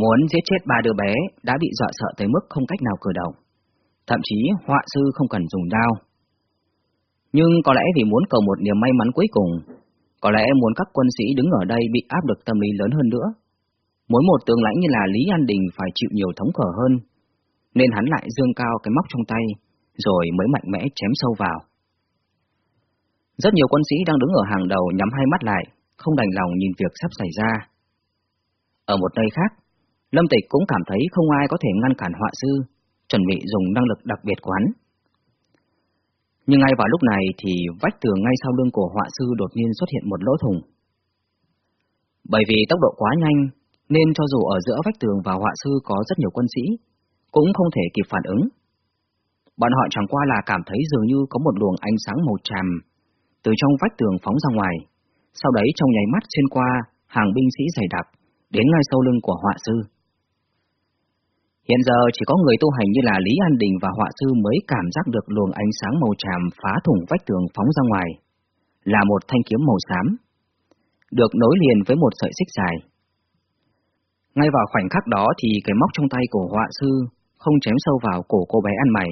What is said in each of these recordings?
Muốn giết chết ba đứa bé đã bị dọa sợ tới mức không cách nào cử động. Thậm chí họa sư không cần dùng dao. Nhưng có lẽ vì muốn cầu một niềm may mắn cuối cùng, có lẽ muốn các quân sĩ đứng ở đây bị áp lực tâm lý lớn hơn nữa. Muốn một tướng lãnh như là Lý An Đình phải chịu nhiều thống khổ hơn, nên hắn lại dương cao cái móc trong tay, rồi mới mạnh mẽ chém sâu vào. Rất nhiều quân sĩ đang đứng ở hàng đầu nhắm hai mắt lại, không đành lòng nhìn việc sắp xảy ra. Ở một nơi khác, Lâm Tịch cũng cảm thấy không ai có thể ngăn cản họa sư, chuẩn bị dùng năng lực đặc biệt của hắn. Nhưng ngay vào lúc này thì vách tường ngay sau lưng của họa sư đột nhiên xuất hiện một lỗ thủng. Bởi vì tốc độ quá nhanh, nên cho dù ở giữa vách tường và họa sư có rất nhiều quân sĩ, cũng không thể kịp phản ứng. Bọn họ chẳng qua là cảm thấy dường như có một luồng ánh sáng màu tràm từ trong vách tường phóng ra ngoài, sau đấy trong nháy mắt xuyên qua hàng binh sĩ dày đặc, đến ngay sau lưng của họa sư. Hiện giờ chỉ có người tu hành như là Lý An Đình và họa sư mới cảm giác được luồng ánh sáng màu tràm phá thủng vách tường phóng ra ngoài, là một thanh kiếm màu xám, được nối liền với một sợi xích dài. Ngay vào khoảnh khắc đó thì cái móc trong tay của họa sư không chém sâu vào cổ cô bé ăn mày,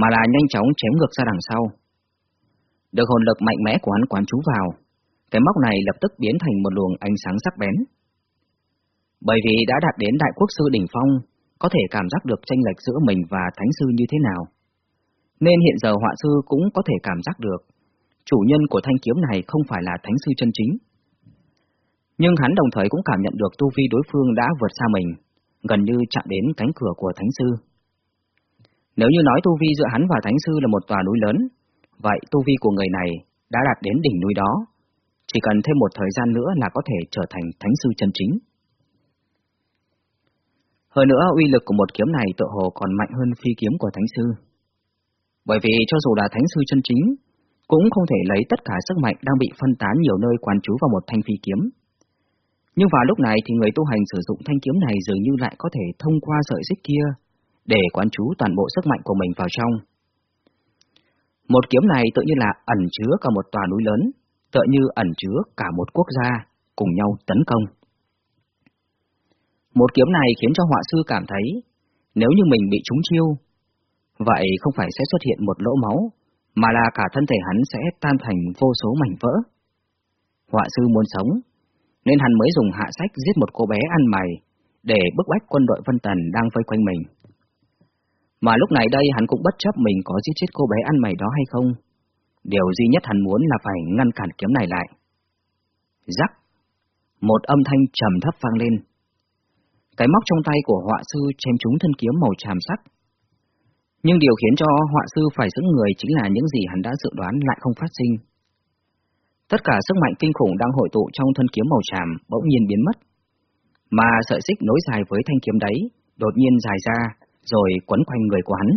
mà là nhanh chóng chém ngược ra đằng sau. Được hồn lực mạnh mẽ của hắn quán chú vào, cái móc này lập tức biến thành một luồng ánh sáng sắc bén. Bởi vì đã đạt đến đại quốc sư đỉnh phong, có thể cảm giác được tranh lệch giữa mình và thánh sư như thế nào. Nên hiện giờ họa sư cũng có thể cảm giác được, chủ nhân của thanh kiếm này không phải là thánh sư chân chính. Nhưng hắn đồng thời cũng cảm nhận được tu vi đối phương đã vượt xa mình, gần như chạm đến cánh cửa của thánh sư. Nếu như nói tu vi giữa hắn và thánh sư là một tòa núi lớn, vậy tu vi của người này đã đạt đến đỉnh núi đó, chỉ cần thêm một thời gian nữa là có thể trở thành thánh sư chân chính. Hơn nữa, uy lực của một kiếm này tự hồ còn mạnh hơn phi kiếm của thánh sư. Bởi vì cho dù là thánh sư chân chính, cũng không thể lấy tất cả sức mạnh đang bị phân tán nhiều nơi quán trú vào một thanh phi kiếm. Nhưng vào lúc này thì người tu hành sử dụng thanh kiếm này dường như lại có thể thông qua sợi xích kia để quán trú toàn bộ sức mạnh của mình vào trong. Một kiếm này tự như là ẩn chứa cả một tòa núi lớn, tự như ẩn chứa cả một quốc gia cùng nhau tấn công. Một kiếm này khiến cho họa sư cảm thấy, nếu như mình bị trúng chiêu, vậy không phải sẽ xuất hiện một lỗ máu, mà là cả thân thể hắn sẽ tan thành vô số mảnh vỡ. Họa sư muốn sống, nên hắn mới dùng hạ sách giết một cô bé ăn mày, để bức bách quân đội Vân Tần đang vây quanh mình. Mà lúc này đây hắn cũng bất chấp mình có giết chết cô bé ăn mày đó hay không. Điều duy nhất hắn muốn là phải ngăn cản kiếm này lại. Rắc! Một âm thanh trầm thấp vang lên. Cái móc trong tay của họa sư chém trúng thân kiếm màu tràm sắc. Nhưng điều khiến cho họa sư phải giữ người chính là những gì hắn đã dự đoán lại không phát sinh. Tất cả sức mạnh kinh khủng đang hội tụ trong thân kiếm màu tràm bỗng nhiên biến mất. Mà sợi xích nối dài với thanh kiếm đấy, đột nhiên dài ra, rồi quấn quanh người của hắn.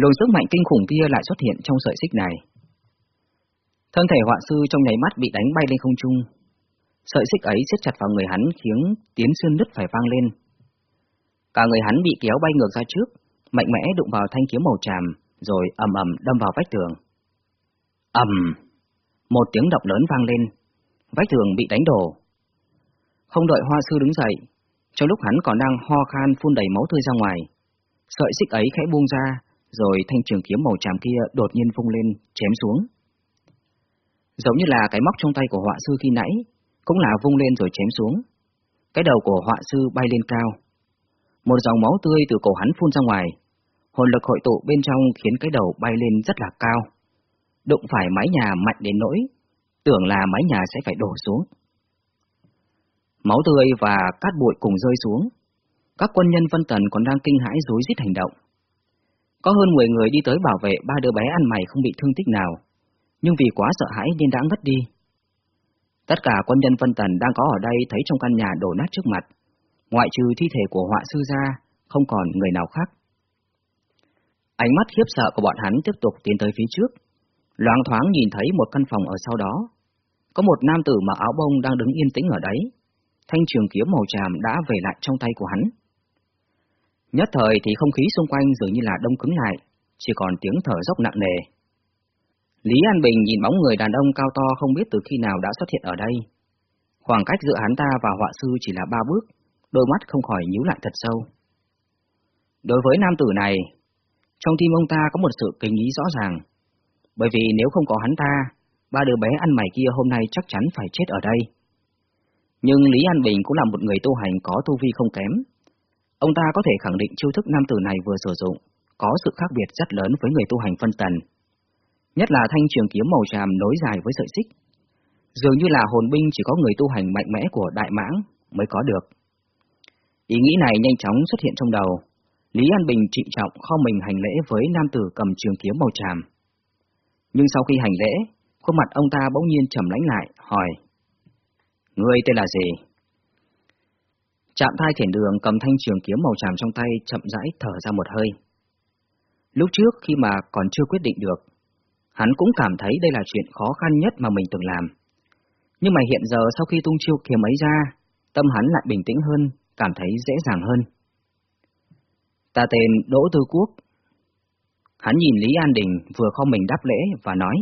Luồng sức mạnh kinh khủng kia lại xuất hiện trong sợi xích này. Thân thể họa sư trong nháy mắt bị đánh bay lên không trung, Sợi xích ấy siết chặt vào người hắn khiến tiếng xương nứt phải vang lên. Cả người hắn bị kéo bay ngược ra trước, mạnh mẽ đụng vào thanh kiếm màu tràm, rồi ầm ầm đâm vào vách tường. ầm, một tiếng động lớn vang lên, vách tường bị đánh đổ. Không đợi hoa sư đứng dậy, trong lúc hắn còn đang ho khan phun đầy máu tươi ra ngoài, sợi xích ấy khẽ buông ra, rồi thanh trường kiếm màu tràm kia đột nhiên vung lên, chém xuống. Giống như là cái móc trong tay của họa sư khi nãy, cũng là vung lên rồi chém xuống. Cái đầu của họa sư bay lên cao. Một dòng máu tươi từ cổ hắn phun ra ngoài, hồn lực hội tụ bên trong khiến cái đầu bay lên rất là cao. Đụng phải mái nhà mạnh đến nỗi, tưởng là mái nhà sẽ phải đổ xuống. Máu tươi và cát bụi cùng rơi xuống. Các quân nhân Vân Tần còn đang kinh hãi rối rít hành động. Có hơn 10 người đi tới bảo vệ ba đứa bé ăn mày không bị thương tích nào, nhưng vì quá sợ hãi nên đã ngất đi. Tất cả quân nhân phân Tần đang có ở đây thấy trong căn nhà đổ nát trước mặt, ngoại trừ thi thể của họa sư ra, không còn người nào khác. Ánh mắt khiếp sợ của bọn hắn tiếp tục tiến tới phía trước, loáng thoáng nhìn thấy một căn phòng ở sau đó. Có một nam tử mặc áo bông đang đứng yên tĩnh ở đấy, thanh trường kiếm màu tràm đã về lại trong tay của hắn. Nhất thời thì không khí xung quanh dường như là đông cứng lại, chỉ còn tiếng thở dốc nặng nề. Lý An Bình nhìn bóng người đàn ông cao to không biết từ khi nào đã xuất hiện ở đây. Khoảng cách giữa hắn ta và họa sư chỉ là ba bước, đôi mắt không khỏi nhíu lại thật sâu. Đối với nam tử này, trong tim ông ta có một sự kính ý rõ ràng, bởi vì nếu không có hắn ta, ba đứa bé ăn mày kia hôm nay chắc chắn phải chết ở đây. Nhưng Lý An Bình cũng là một người tu hành có tu vi không kém. Ông ta có thể khẳng định chiêu thức nam tử này vừa sử dụng, có sự khác biệt rất lớn với người tu hành phân tần. Nhất là thanh trường kiếm màu tràm nối dài với sợi xích. Dường như là hồn binh chỉ có người tu hành mạnh mẽ của Đại Mãng mới có được. Ý nghĩ này nhanh chóng xuất hiện trong đầu. Lý An Bình trịnh trọng kho mình hành lễ với nam tử cầm trường kiếm màu tràm. Nhưng sau khi hành lễ, khuôn mặt ông ta bỗng nhiên trầm lãnh lại, hỏi. Ngươi tên là gì? Trạm thai thiền đường cầm thanh trường kiếm màu tràm trong tay chậm rãi thở ra một hơi. Lúc trước khi mà còn chưa quyết định được, hắn cũng cảm thấy đây là chuyện khó khăn nhất mà mình từng làm. Nhưng mà hiện giờ sau khi tung chiêu kiếm ấy ra, tâm hắn lại bình tĩnh hơn, cảm thấy dễ dàng hơn. Ta tên Đỗ Tư Quốc. Hắn nhìn Lý An Đình vừa không mình đáp lễ và nói.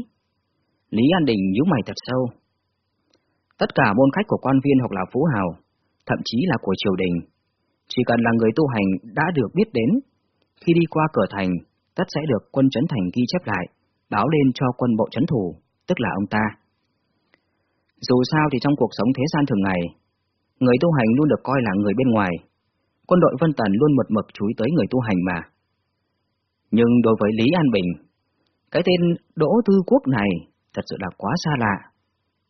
Lý An Đình nhíu mày thật sâu. Tất cả môn khách của quan viên hoặc là phú hào, thậm chí là của triều đình, chỉ cần là người tu hành đã được biết đến, khi đi qua cửa thành, tất sẽ được quân trấn thành ghi chép lại, báo lên cho quân bộ chấn thủ, tức là ông ta. Dù sao thì trong cuộc sống thế gian thường ngày, người tu hành luôn được coi là người bên ngoài, quân đội Vân Tần luôn mật mực chú ý tới người tu hành mà. Nhưng đối với Lý An Bình, cái tên Đỗ Tư Quốc này thật sự là quá xa lạ.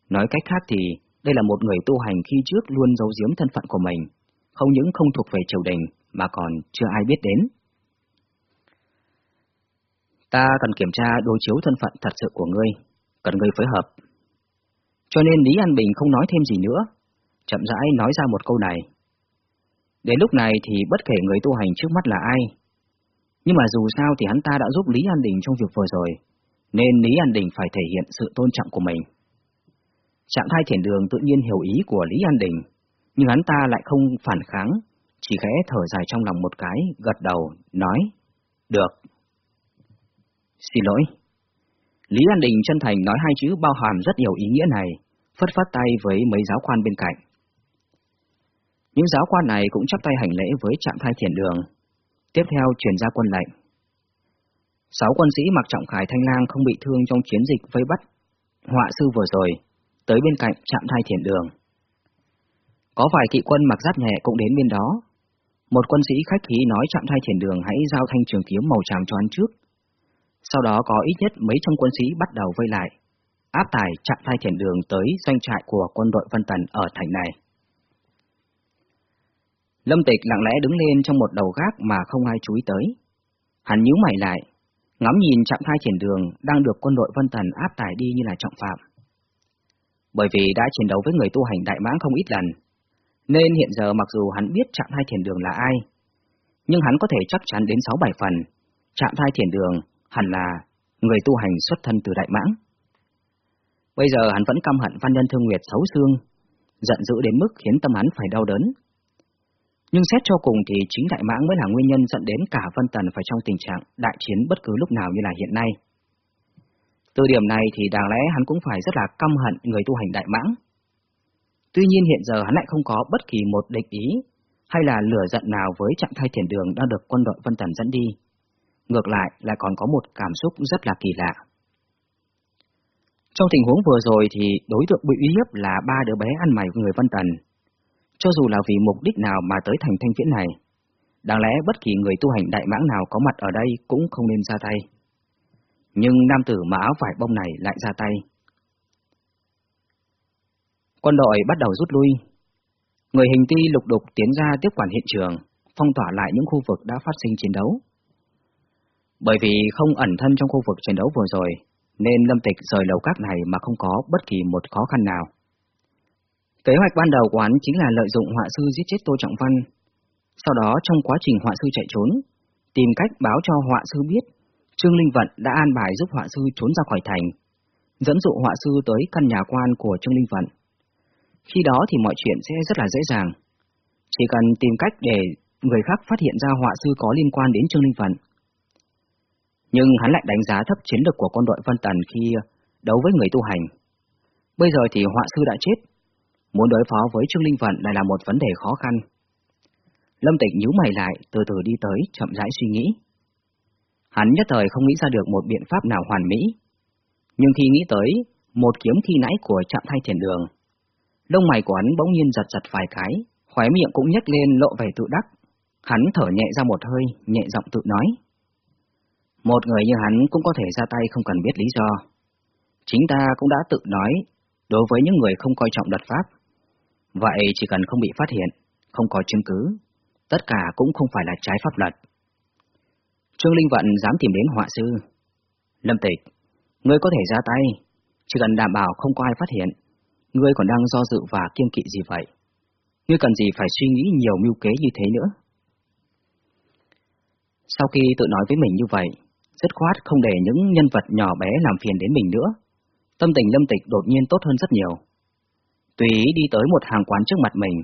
Nói cách khác thì đây là một người tu hành khi trước luôn giấu giếm thân phận của mình, không những không thuộc về triều đình mà còn chưa ai biết đến. Ta cần kiểm tra đối chiếu thân phận thật sự của ngươi, cần ngươi phối hợp. Cho nên Lý An Bình không nói thêm gì nữa, chậm rãi nói ra một câu này. Đến lúc này thì bất kể người tu hành trước mắt là ai, nhưng mà dù sao thì hắn ta đã giúp Lý An Đình trong việc vừa rồi, nên Lý An Đình phải thể hiện sự tôn trọng của mình. Trạng thái thiền đường tự nhiên hiểu ý của Lý An Đình, nhưng hắn ta lại không phản kháng, chỉ khẽ thở dài trong lòng một cái, gật đầu, nói, được. Xin lỗi. Lý An Đình chân thành nói hai chữ bao hàm rất nhiều ý nghĩa này, phất phất tay với mấy giáo quan bên cạnh. Những giáo quan này cũng chắp tay hành lễ với trạm thai thiền đường, tiếp theo truyền ra quân lệnh. Sáu quân sĩ mặc trọng khải thanh lang không bị thương trong chiến dịch vây bắt họa sư vừa rồi, tới bên cạnh trạm thai thiền đường. Có vài kỵ quân mặc giáp nhẹ cũng đến bên đó. Một quân sĩ khách khí nói trạm thai thiền đường hãy giao thanh trường kiếm màu tràm cho hắn trước. Sau đó có ít nhất mấy trăm quân sĩ bắt đầu vây lại, áp tải trạm thai thiền đường tới doanh trại của quân đội Vân Tần ở thành này. Lâm Tịch lặng lẽ đứng lên trong một đầu gác mà không ai chú ý tới. Hắn nhíu mày lại, ngắm nhìn trạm thai thiền đường đang được quân đội Vân Tần áp tải đi như là trọng phạm. Bởi vì đã chiến đấu với người tu hành đại mãng không ít lần, nên hiện giờ mặc dù hắn biết trạm thai thiền đường là ai, nhưng hắn có thể chắc chắn đến 6-7 phần, trạm thai thiền đường hẳn là người tu hành xuất thân từ đại mãng. Bây giờ hắn vẫn căm hận văn nhân thương nguyệt xấu xương, giận dữ đến mức khiến tâm hắn phải đau đớn. Nhưng xét cho cùng thì chính đại mãng mới là nguyên nhân dẫn đến cả Vân Tần phải trong tình trạng đại chiến bất cứ lúc nào như là hiện nay. Từ điểm này thì đáng lẽ hắn cũng phải rất là căm hận người tu hành đại mãng. Tuy nhiên hiện giờ hắn lại không có bất kỳ một địch ý hay là lửa giận nào với trạng thái thiền đường đang được quân đội Vân Tần dẫn đi. Ngược lại lại còn có một cảm xúc rất là kỳ lạ. Trong tình huống vừa rồi thì đối tượng bị uy hiếp là ba đứa bé ăn mày của người Vân Tần. Cho dù là vì mục đích nào mà tới thành thanh viễn này, đáng lẽ bất kỳ người tu hành đại mãng nào có mặt ở đây cũng không nên ra tay nhưng nam tử mà áo vải bông này lại ra tay. Quân đội bắt đầu rút lui. Người hình ti lục đục tiến ra tiếp quản hiện trường, phong tỏa lại những khu vực đã phát sinh chiến đấu. Bởi vì không ẩn thân trong khu vực chiến đấu vừa rồi, nên Lâm Tịch rời lầu các này mà không có bất kỳ một khó khăn nào. Kế hoạch ban đầu của hắn chính là lợi dụng họa sư giết chết Tô Trọng Văn. Sau đó trong quá trình họa sư chạy trốn, tìm cách báo cho họa sư biết Trương Linh Vận đã an bài giúp họa sư trốn ra khỏi thành, dẫn dụ họa sư tới căn nhà quan của Trương Linh Vận. Khi đó thì mọi chuyện sẽ rất là dễ dàng. Chỉ cần tìm cách để người khác phát hiện ra họa sư có liên quan đến Trương Linh Vận. Nhưng hắn lại đánh giá thấp chiến lược của quân đội Vân Tần khi ờ, đấu với người tu hành. Bây giờ thì họa sư đã chết. muốn đối phó với Trương Linh Vận lại là một vấn đề khó khăn. Lâm Tịch nhíu mày lại, từ từ đi tới, chậm rãi suy nghĩ. Hắn nhất thời không nghĩ ra được một biện pháp nào hoàn mỹ. Nhưng khi nghĩ tới một kiếm khi nãy của trạm thay thiền đường, lông mày của hắn bỗng nhiên giật giật vài cái, khóe miệng cũng nhếch lên lộ vẻ tự đắc. Hắn thở nhẹ ra một hơi, nhẹ giọng tự nói. Một người như hắn cũng có thể ra tay không cần biết lý do. Chính ta cũng đã tự nói, đối với những người không coi trọng luật pháp. Vậy chỉ cần không bị phát hiện, không có chứng cứ, tất cả cũng không phải là trái pháp luật. Trương Linh Vận dám tìm đến họa sư. Lâm Tịch, ngươi có thể ra tay, chỉ cần đảm bảo không có ai phát hiện, ngươi còn đang do dự và kiêng kỵ gì vậy? Ngươi cần gì phải suy nghĩ nhiều mưu kế như thế nữa? Sau khi tự nói với mình như vậy, dứt khoát không để những nhân vật nhỏ bé làm phiền đến mình nữa. Tâm tình lâm tịch đột nhiên tốt hơn rất nhiều. Tùy ý đi tới một hàng quán trước mặt mình,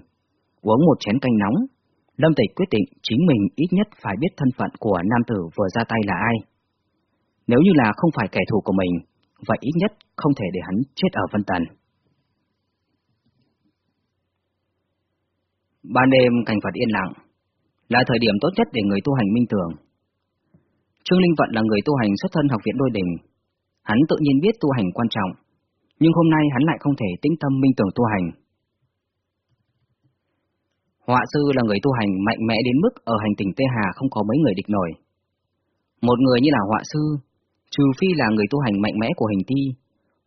uống một chén canh nóng, Lâm Tịch quyết định chính mình ít nhất phải biết thân phận của nam tử vừa ra tay là ai. Nếu như là không phải kẻ thù của mình, vậy ít nhất không thể để hắn chết ở Vân Tần. Ban đêm cảnh vật yên lặng, là thời điểm tốt nhất để người tu hành minh tưởng. Trương Linh Vận là người tu hành xuất thân học viện đôi đỉnh, Hắn tự nhiên biết tu hành quan trọng, nhưng hôm nay hắn lại không thể tĩnh tâm minh tưởng tu hành. Họa sư là người tu hành mạnh mẽ đến mức ở hành tinh Tê Hà không có mấy người địch nổi. Một người như là họa sư, trừ phi là người tu hành mạnh mẽ của hình ti,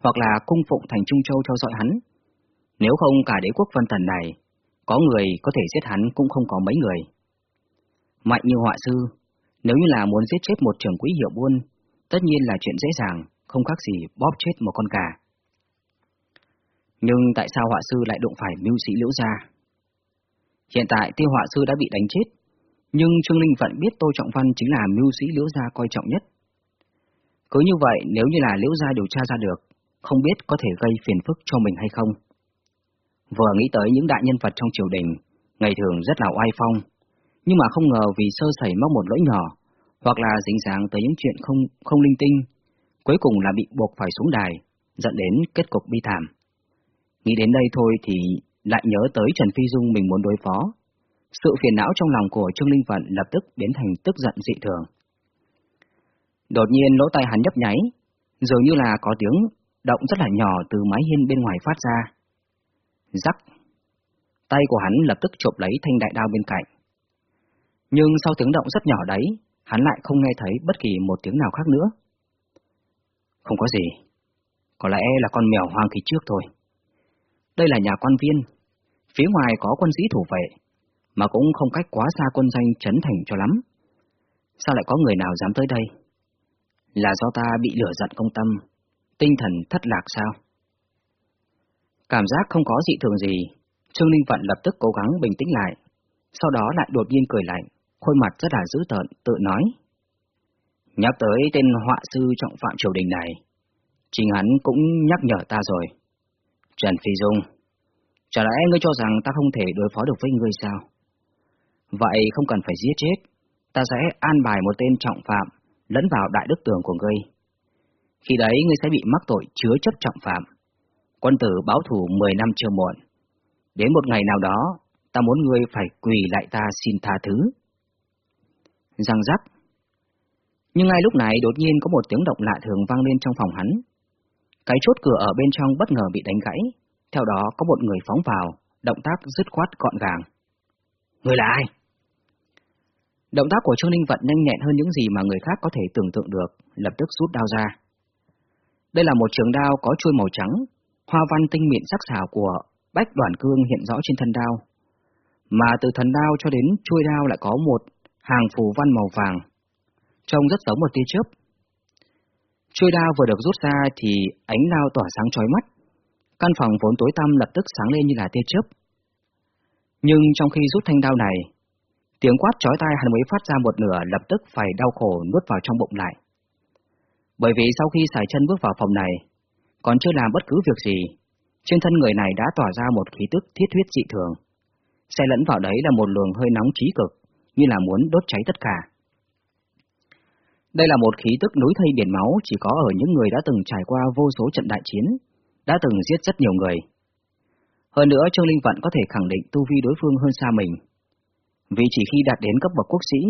hoặc là cung phụng thành Trung Châu theo dõi hắn. Nếu không cả đế quốc văn thần này, có người có thể giết hắn cũng không có mấy người. Mạnh như họa sư, nếu như là muốn giết chết một trưởng quỹ hiệu buôn, tất nhiên là chuyện dễ dàng, không khác gì bóp chết một con gà. Nhưng tại sao họa sư lại đụng phải mưu sĩ liễu gia? Hiện tại tiêu họa sư đã bị đánh chết, nhưng Trương Linh vẫn biết Tô Trọng Văn chính là mưu sĩ liễu gia coi trọng nhất. Cứ như vậy, nếu như là liễu gia điều tra ra được, không biết có thể gây phiền phức cho mình hay không. Vừa nghĩ tới những đại nhân vật trong triều đình, ngày thường rất là oai phong, nhưng mà không ngờ vì sơ sẩy mắc một lỗi nhỏ, hoặc là dính dáng tới những chuyện không không linh tinh, cuối cùng là bị buộc phải xuống đài, dẫn đến kết cục bi thảm. Nghĩ đến đây thôi thì lại nhớ tới Trần Phi Dung mình muốn đối phó. Sự phiền não trong lòng của Trương Linh Vận lập tức biến thành tức giận dị thường. Đột nhiên lỗ tai hắn nhấp nháy, dường như là có tiếng động rất là nhỏ từ mái hiên bên ngoài phát ra. Rắc! Tay của hắn lập tức chộp lấy thanh đại đao bên cạnh. Nhưng sau tiếng động rất nhỏ đấy, hắn lại không nghe thấy bất kỳ một tiếng nào khác nữa. Không có gì, có lẽ là con mèo hoang khi trước thôi. Đây là nhà quan viên, phía ngoài có quân sĩ thủ vệ, mà cũng không cách quá xa quân danh trấn thành cho lắm. Sao lại có người nào dám tới đây? Là do ta bị lửa giận công tâm, tinh thần thất lạc sao? Cảm giác không có dị thường gì, Trương Linh Vận lập tức cố gắng bình tĩnh lại, sau đó lại đột nhiên cười lạnh, khuôn mặt rất là dữ tợn, tự nói. Nhắc tới tên họa sư trọng phạm triều đình này, chính hắn cũng nhắc nhở ta rồi. Trần Phi Dung, chả lẽ ngươi cho rằng ta không thể đối phó được với ngươi sao? Vậy không cần phải giết chết, ta sẽ an bài một tên trọng phạm lẫn vào đại đức tường của ngươi. Khi đấy ngươi sẽ bị mắc tội chứa chấp trọng phạm. Quân tử báo thù 10 năm chưa muộn. Đến một ngày nào đó, ta muốn ngươi phải quỳ lại ta xin tha thứ. Răng rắc. Nhưng ngay lúc này đột nhiên có một tiếng động lạ thường vang lên trong phòng hắn. Cái chốt cửa ở bên trong bất ngờ bị đánh gãy, theo đó có một người phóng vào, động tác dứt khoát gọn gàng. Người là ai? Động tác của Trương Linh Vận nhanh nhẹn hơn những gì mà người khác có thể tưởng tượng được, lập tức rút đao ra. Đây là một trường đao có chuôi màu trắng, hoa văn tinh mịn sắc sảo của bách đoàn cương hiện rõ trên thân đao. Mà từ thần đao cho đến chuôi đao lại có một hàng phù văn màu vàng, trông rất giống một tia chớp. Chuôi đao vừa được rút ra thì ánh đao tỏa sáng chói mắt. Căn phòng vốn tối tăm lập tức sáng lên như là tia chớp. Nhưng trong khi rút thanh đao này, tiếng quát chói tai hắn mới phát ra một nửa lập tức phải đau khổ nuốt vào trong bụng lại. Bởi vì sau khi xài chân bước vào phòng này, còn chưa làm bất cứ việc gì, trên thân người này đã tỏa ra một khí tức thiết huyết dị thường. Xe lẫn vào đấy là một luồng hơi nóng trí cực, như là muốn đốt cháy tất cả. Đây là một khí tức núi thây biển máu chỉ có ở những người đã từng trải qua vô số trận đại chiến, đã từng giết rất nhiều người. Hơn nữa Trương Linh Vận có thể khẳng định tu vi đối phương hơn xa mình. Vì chỉ khi đạt đến cấp bậc quốc sĩ,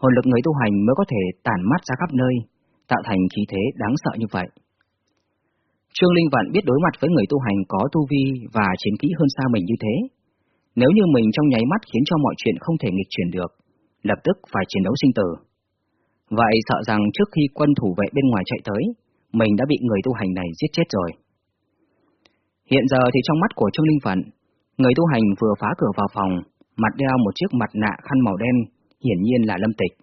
hồn lực người tu hành mới có thể tản mát ra khắp nơi, tạo thành khí thế đáng sợ như vậy. Trương Linh Vận biết đối mặt với người tu hành có tu vi và chiến kỹ hơn xa mình như thế. Nếu như mình trong nháy mắt khiến cho mọi chuyện không thể nghịch chuyển được, lập tức phải chiến đấu sinh tử. Vậy sợ rằng trước khi quân thủ vệ bên ngoài chạy tới, mình đã bị người tu hành này giết chết rồi. Hiện giờ thì trong mắt của Trương Linh Phận, người tu hành vừa phá cửa vào phòng, mặt đeo một chiếc mặt nạ khăn màu đen, hiển nhiên là Lâm Tịch.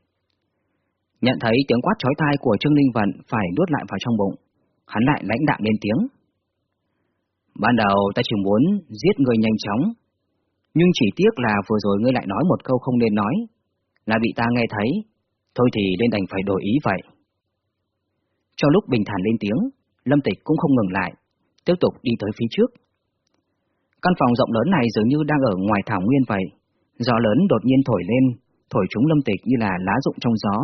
Nhận thấy tiếng quát chói tai của Trương Linh Vận phải nuốt lại vào trong bụng, hắn lại lãnh đạm lên tiếng. Ban đầu ta chỉ muốn giết người nhanh chóng, nhưng chỉ tiếc là vừa rồi ngươi lại nói một câu không nên nói, là bị ta nghe thấy, thôi thì nên đành phải đổi ý vậy. Trong lúc bình thản lên tiếng, Lâm Tịch cũng không ngừng lại, tiếp tục đi tới phía trước. Căn phòng rộng lớn này dường như đang ở ngoài thảo nguyên vậy, gió lớn đột nhiên thổi lên, thổi chúng Lâm Tịch như là lá rụng trong gió,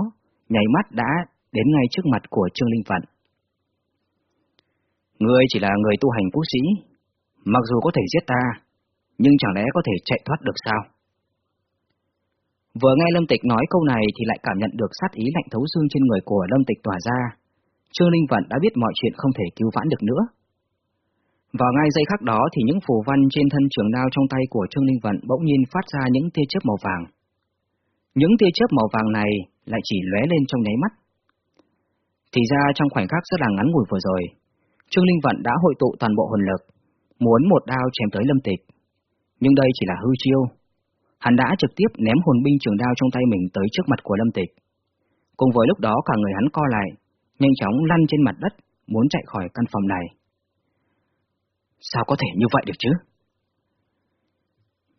nháy mắt đã đến ngay trước mặt của Trương Linh Vận. Ngươi chỉ là người tu hành quốc sĩ, mặc dù có thể giết ta, nhưng chẳng lẽ có thể chạy thoát được sao? Vừa nghe Lâm Tịch nói câu này thì lại cảm nhận được sát ý lạnh thấu xương trên người của Lâm Tịch tỏa ra. Trương Linh Vận đã biết mọi chuyện không thể cứu vãn được nữa. Vào ngay giây khắc đó thì những phù văn trên thân trường đao trong tay của Trương Linh Vận bỗng nhiên phát ra những tia chớp màu vàng. Những tia chớp màu vàng này lại chỉ lóe lên trong nháy mắt. Thì ra trong khoảnh khắc rất là ngắn ngủi vừa rồi, Trương Linh Vận đã hội tụ toàn bộ hồn lực, muốn một đao chém tới Lâm Tịch. Nhưng đây chỉ là hư chiêu. Hắn đã trực tiếp ném hồn binh trường đao trong tay mình tới trước mặt của Lâm Tịch. Cùng với lúc đó cả người hắn co lại, nhanh chóng lăn trên mặt đất, muốn chạy khỏi căn phòng này. Sao có thể như vậy được chứ?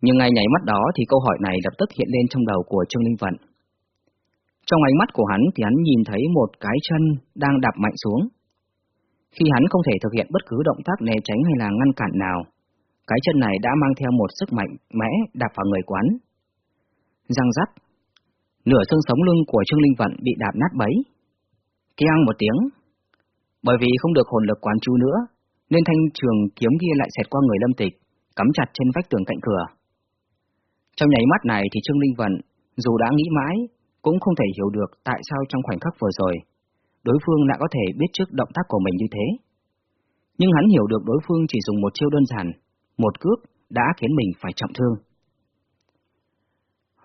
Nhưng ngay nhảy mắt đó thì câu hỏi này lập tức hiện lên trong đầu của Trương Linh Vận. Trong ánh mắt của hắn thì hắn nhìn thấy một cái chân đang đạp mạnh xuống. Khi hắn không thể thực hiện bất cứ động tác né tránh hay là ngăn cản nào, cái chân này đã mang theo một sức mạnh mẽ đạp vào người quán. Răng rắc, nửa xương sống lưng của Trương Linh Vận bị đạp nát bấy. Keng một tiếng. Bởi vì không được hồn lực quán chú nữa, nên thanh trường kiếm kia lại xẹt qua người Lâm Tịch, cắm chặt trên vách tường cạnh cửa. Trong nháy mắt này thì Trương Linh Vận, dù đã nghĩ mãi, cũng không thể hiểu được tại sao trong khoảnh khắc vừa rồi, đối phương lại có thể biết trước động tác của mình như thế. Nhưng hắn hiểu được đối phương chỉ dùng một chiêu đơn giản, một cước đã khiến mình phải trọng thương.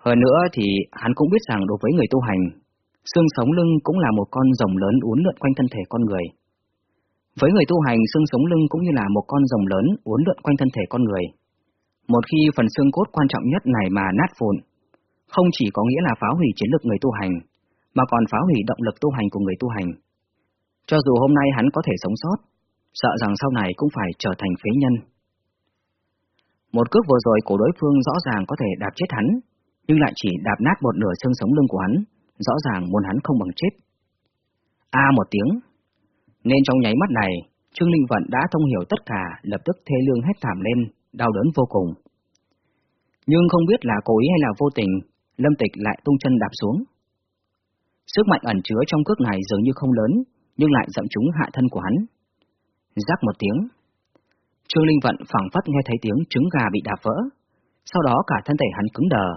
Hơn nữa thì hắn cũng biết rằng đối với người tu hành, xương sống lưng cũng là một con rồng lớn uốn lượn quanh thân thể con người. Với người tu hành, xương sống lưng cũng như là một con rồng lớn uốn lượn quanh thân thể con người. Một khi phần xương cốt quan trọng nhất này mà nát vụn, không chỉ có nghĩa là phá hủy chiến lược người tu hành, mà còn phá hủy động lực tu hành của người tu hành. Cho dù hôm nay hắn có thể sống sót, sợ rằng sau này cũng phải trở thành phế nhân. Một cước vừa rồi của đối phương rõ ràng có thể đạp chết hắn, nhưng lại chỉ đạp nát một nửa xương sống lưng của hắn, rõ ràng muốn hắn không bằng chết. A một tiếng, nên trong nháy mắt này, Trương Linh Vận đã thông hiểu tất cả, lập tức thê lương hét thảm lên, đau đớn vô cùng. Nhưng không biết là cố ý hay là vô tình, Lâm Tịch lại tung chân đạp xuống. Sức mạnh ẩn chứa trong cước này dường như không lớn, nhưng lại dậm trúng hạ thân của hắn. Rắc một tiếng. Trương Linh Vận phẳng phất nghe thấy tiếng trứng gà bị đạp vỡ, sau đó cả thân thể hắn cứng đờ.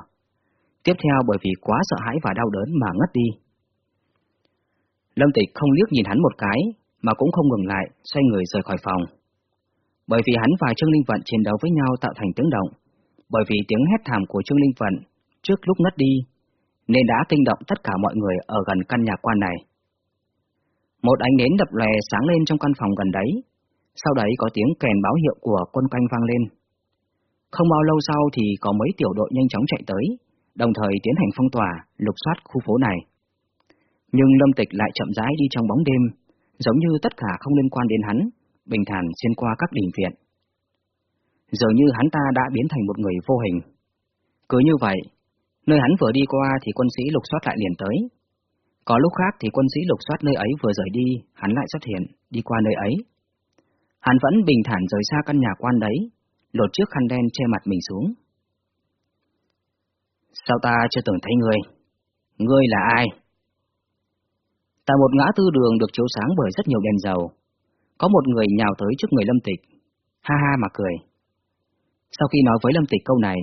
Tiếp theo bởi vì quá sợ hãi và đau đớn mà ngất đi. Lâm Tịch không liếc nhìn hắn một cái, mà cũng không ngừng lại, xoay người rời khỏi phòng. Bởi vì hắn và Trương Linh Vận chiến đấu với nhau tạo thành tiếng động, bởi vì tiếng hét thảm của Trương Linh Vận trước lúc ngất đi, nên đã kinh động tất cả mọi người ở gần căn nhà quan này. Một ánh nến đập lè sáng lên trong căn phòng gần đấy, sau đấy có tiếng kèn báo hiệu của quân canh vang lên. Không bao lâu sau thì có mấy tiểu đội nhanh chóng chạy tới, đồng thời tiến hành phong tỏa, lục soát khu phố này. Nhưng Lâm Tịch lại chậm rãi đi trong bóng đêm, giống như tất cả không liên quan đến hắn, bình thản xuyên qua các đình viện. Giờ như hắn ta đã biến thành một người vô hình. Cứ như vậy, nơi hắn vừa đi qua thì quân sĩ lục soát lại liền tới. Có lúc khác thì quân sĩ lục soát nơi ấy vừa rời đi, hắn lại xuất hiện, đi qua nơi ấy. Hắn vẫn bình thản rời xa căn nhà quan đấy, lột chiếc khăn đen che mặt mình xuống. Sao ta chưa từng thấy ngươi? Ngươi là ai? Tại một ngã tư đường được chiếu sáng bởi rất nhiều đèn dầu, có một người nhào tới trước người Lâm Tịch, ha ha mà cười. Sau khi nói với Lâm Tịch câu này,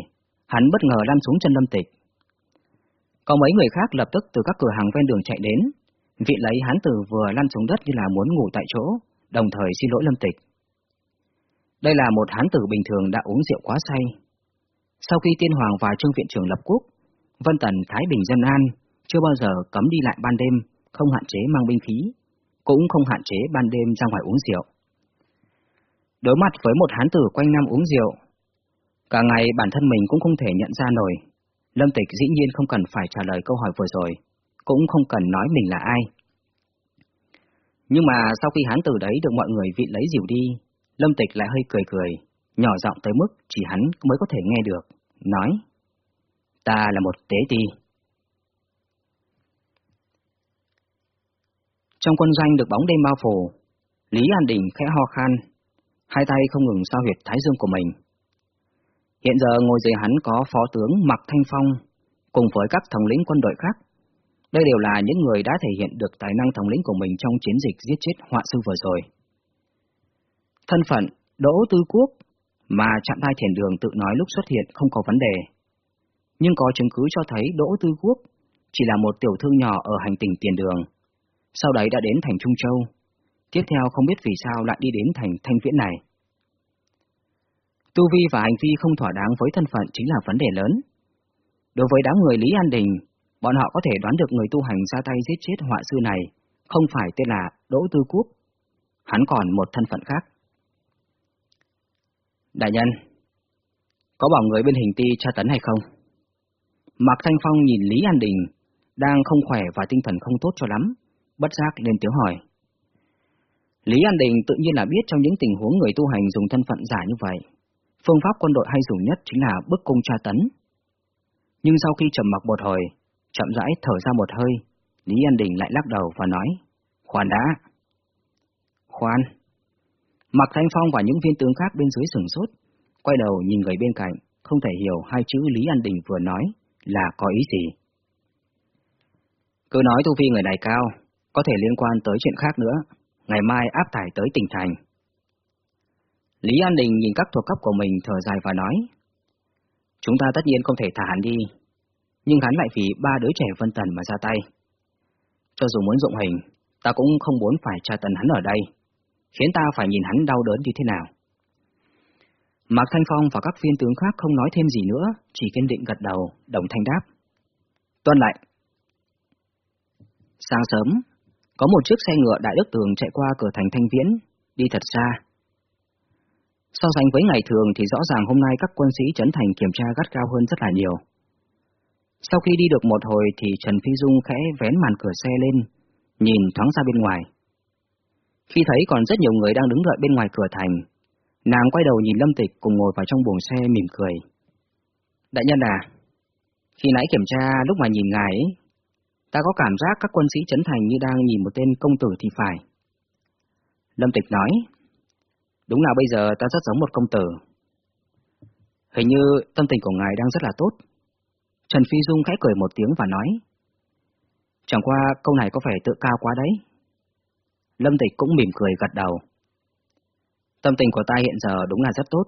hắn bất ngờ lăn xuống chân Lâm Tịch. Có mấy người khác lập tức từ các cửa hàng ven đường chạy đến, vị lấy hắn từ vừa lăn xuống đất như là muốn ngủ tại chỗ, đồng thời xin lỗi Lâm Tịch. Đây là một hán tử bình thường đã uống rượu quá say. Sau khi tiên hoàng và trương viện trưởng lập quốc, Vân Tần Thái Bình Dân An chưa bao giờ cấm đi lại ban đêm, không hạn chế mang binh khí, cũng không hạn chế ban đêm ra ngoài uống rượu. Đối mặt với một hán tử quanh năm uống rượu, cả ngày bản thân mình cũng không thể nhận ra nổi. Lâm Tịch dĩ nhiên không cần phải trả lời câu hỏi vừa rồi, cũng không cần nói mình là ai. Nhưng mà sau khi hán tử đấy được mọi người vị lấy dìu đi, Lâm Tịch lại hơi cười cười, nhỏ giọng tới mức chỉ hắn mới có thể nghe được, nói Ta là một tế ti. Trong quân doanh được bóng đêm bao phủ, Lý An Đình khẽ ho khan, hai tay không ngừng sao huyệt thái dương của mình. Hiện giờ ngồi dưới hắn có phó tướng Mạc Thanh Phong, cùng với các thống lĩnh quân đội khác. Đây đều là những người đã thể hiện được tài năng thống lĩnh của mình trong chiến dịch giết chết họa sư vừa rồi. Thân phận Đỗ Tư Quốc mà chạm thai thiền đường tự nói lúc xuất hiện không có vấn đề. Nhưng có chứng cứ cho thấy Đỗ Tư Quốc chỉ là một tiểu thương nhỏ ở hành tinh tiền đường, sau đấy đã đến thành Trung Châu. Tiếp theo không biết vì sao lại đi đến thành Thanh Viễn này. Tu vi và hành vi không thỏa đáng với thân phận chính là vấn đề lớn. Đối với đám người Lý An Đình, bọn họ có thể đoán được người tu hành ra tay giết chết họa sư này không phải tên là Đỗ Tư Quốc. Hắn còn một thân phận khác. Đại nhân, có bảo người bên hình ti tra tấn hay không? Mạc Thanh Phong nhìn Lý An Đình, đang không khỏe và tinh thần không tốt cho lắm, bất giác lên tiếng hỏi. Lý An Đình tự nhiên là biết trong những tình huống người tu hành dùng thân phận giả như vậy, phương pháp quân đội hay dùng nhất chính là bức cung tra tấn. Nhưng sau khi trầm mặc một hồi, chậm rãi thở ra một hơi, Lý An Đình lại lắc đầu và nói, khoan đã. Khoan. Mạc Thanh Phong và những viên tướng khác bên dưới sừng sốt, quay đầu nhìn người bên cạnh, không thể hiểu hai chữ Lý An Đình vừa nói là có ý gì. Cứ nói tu vi người này cao, có thể liên quan tới chuyện khác nữa, ngày mai áp tải tới tỉnh thành. Lý An Đình nhìn các thuộc cấp của mình thở dài và nói, Chúng ta tất nhiên không thể thả hắn đi, nhưng hắn lại vì ba đứa trẻ vân tần mà ra tay. Cho dù muốn dụng hình, ta cũng không muốn phải tra tấn hắn ở đây, khiến ta phải nhìn hắn đau đớn như thế nào. Mạc Thanh Phong và các viên tướng khác không nói thêm gì nữa, chỉ kiên định gật đầu, đồng thanh đáp. Tuân lại. Sáng sớm, có một chiếc xe ngựa đại đức tường chạy qua cửa thành Thanh Viễn, đi thật xa. So sánh với ngày thường thì rõ ràng hôm nay các quân sĩ trấn thành kiểm tra gắt cao hơn rất là nhiều. Sau khi đi được một hồi thì Trần Phi Dung khẽ vén màn cửa xe lên, nhìn thoáng ra bên ngoài. Khi thấy còn rất nhiều người đang đứng đợi bên ngoài cửa thành, nàng quay đầu nhìn Lâm Tịch cùng ngồi vào trong buồng xe mỉm cười. Đại nhân à, khi nãy kiểm tra lúc mà nhìn ngài ấy, ta có cảm giác các quân sĩ trấn thành như đang nhìn một tên công tử thì phải. Lâm Tịch nói, đúng là bây giờ ta rất giống một công tử. Hình như tâm tình của ngài đang rất là tốt. Trần Phi Dung khẽ cười một tiếng và nói, chẳng qua câu này có phải tự cao quá đấy. Lâm Tịch cũng mỉm cười gật đầu. Tâm tình của ta hiện giờ đúng là rất tốt,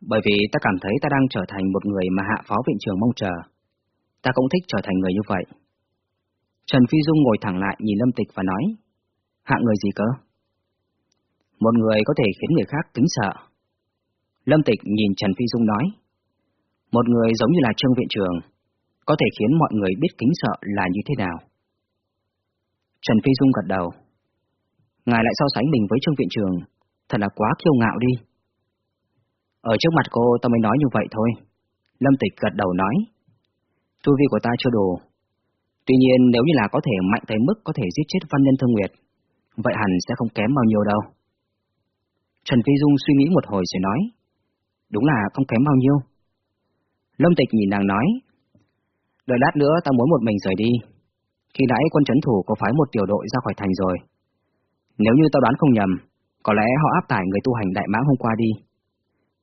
bởi vì ta cảm thấy ta đang trở thành một người mà hạ phó viện trưởng mong chờ. Ta cũng thích trở thành người như vậy. Trần Phi Dung ngồi thẳng lại nhìn Lâm Tịch và nói, hạ người gì cơ? Một người có thể khiến người khác kính sợ. Lâm Tịch nhìn Trần Phi Dung nói, một người giống như là Trương Viện Trường, có thể khiến mọi người biết kính sợ là như thế nào. Trần Phi Dung gật đầu. Ngài lại so sánh mình với Trương Viện Trường, thật là quá kiêu ngạo đi. Ở trước mặt cô ta mới nói như vậy thôi. Lâm Tịch gật đầu nói. Tu vi của ta chưa đủ. Tuy nhiên nếu như là có thể mạnh tới mức có thể giết chết văn nhân thương nguyệt, vậy hẳn sẽ không kém bao nhiêu đâu. Trần Phi Dung suy nghĩ một hồi rồi nói. Đúng là không kém bao nhiêu. Lâm Tịch nhìn nàng nói. Đợi lát nữa ta muốn một mình rời đi. Khi nãy quân trấn thủ có phái một tiểu đội ra khỏi thành rồi. Nếu như tao đoán không nhầm, có lẽ họ áp tải người tu hành Đại Mãng hôm qua đi.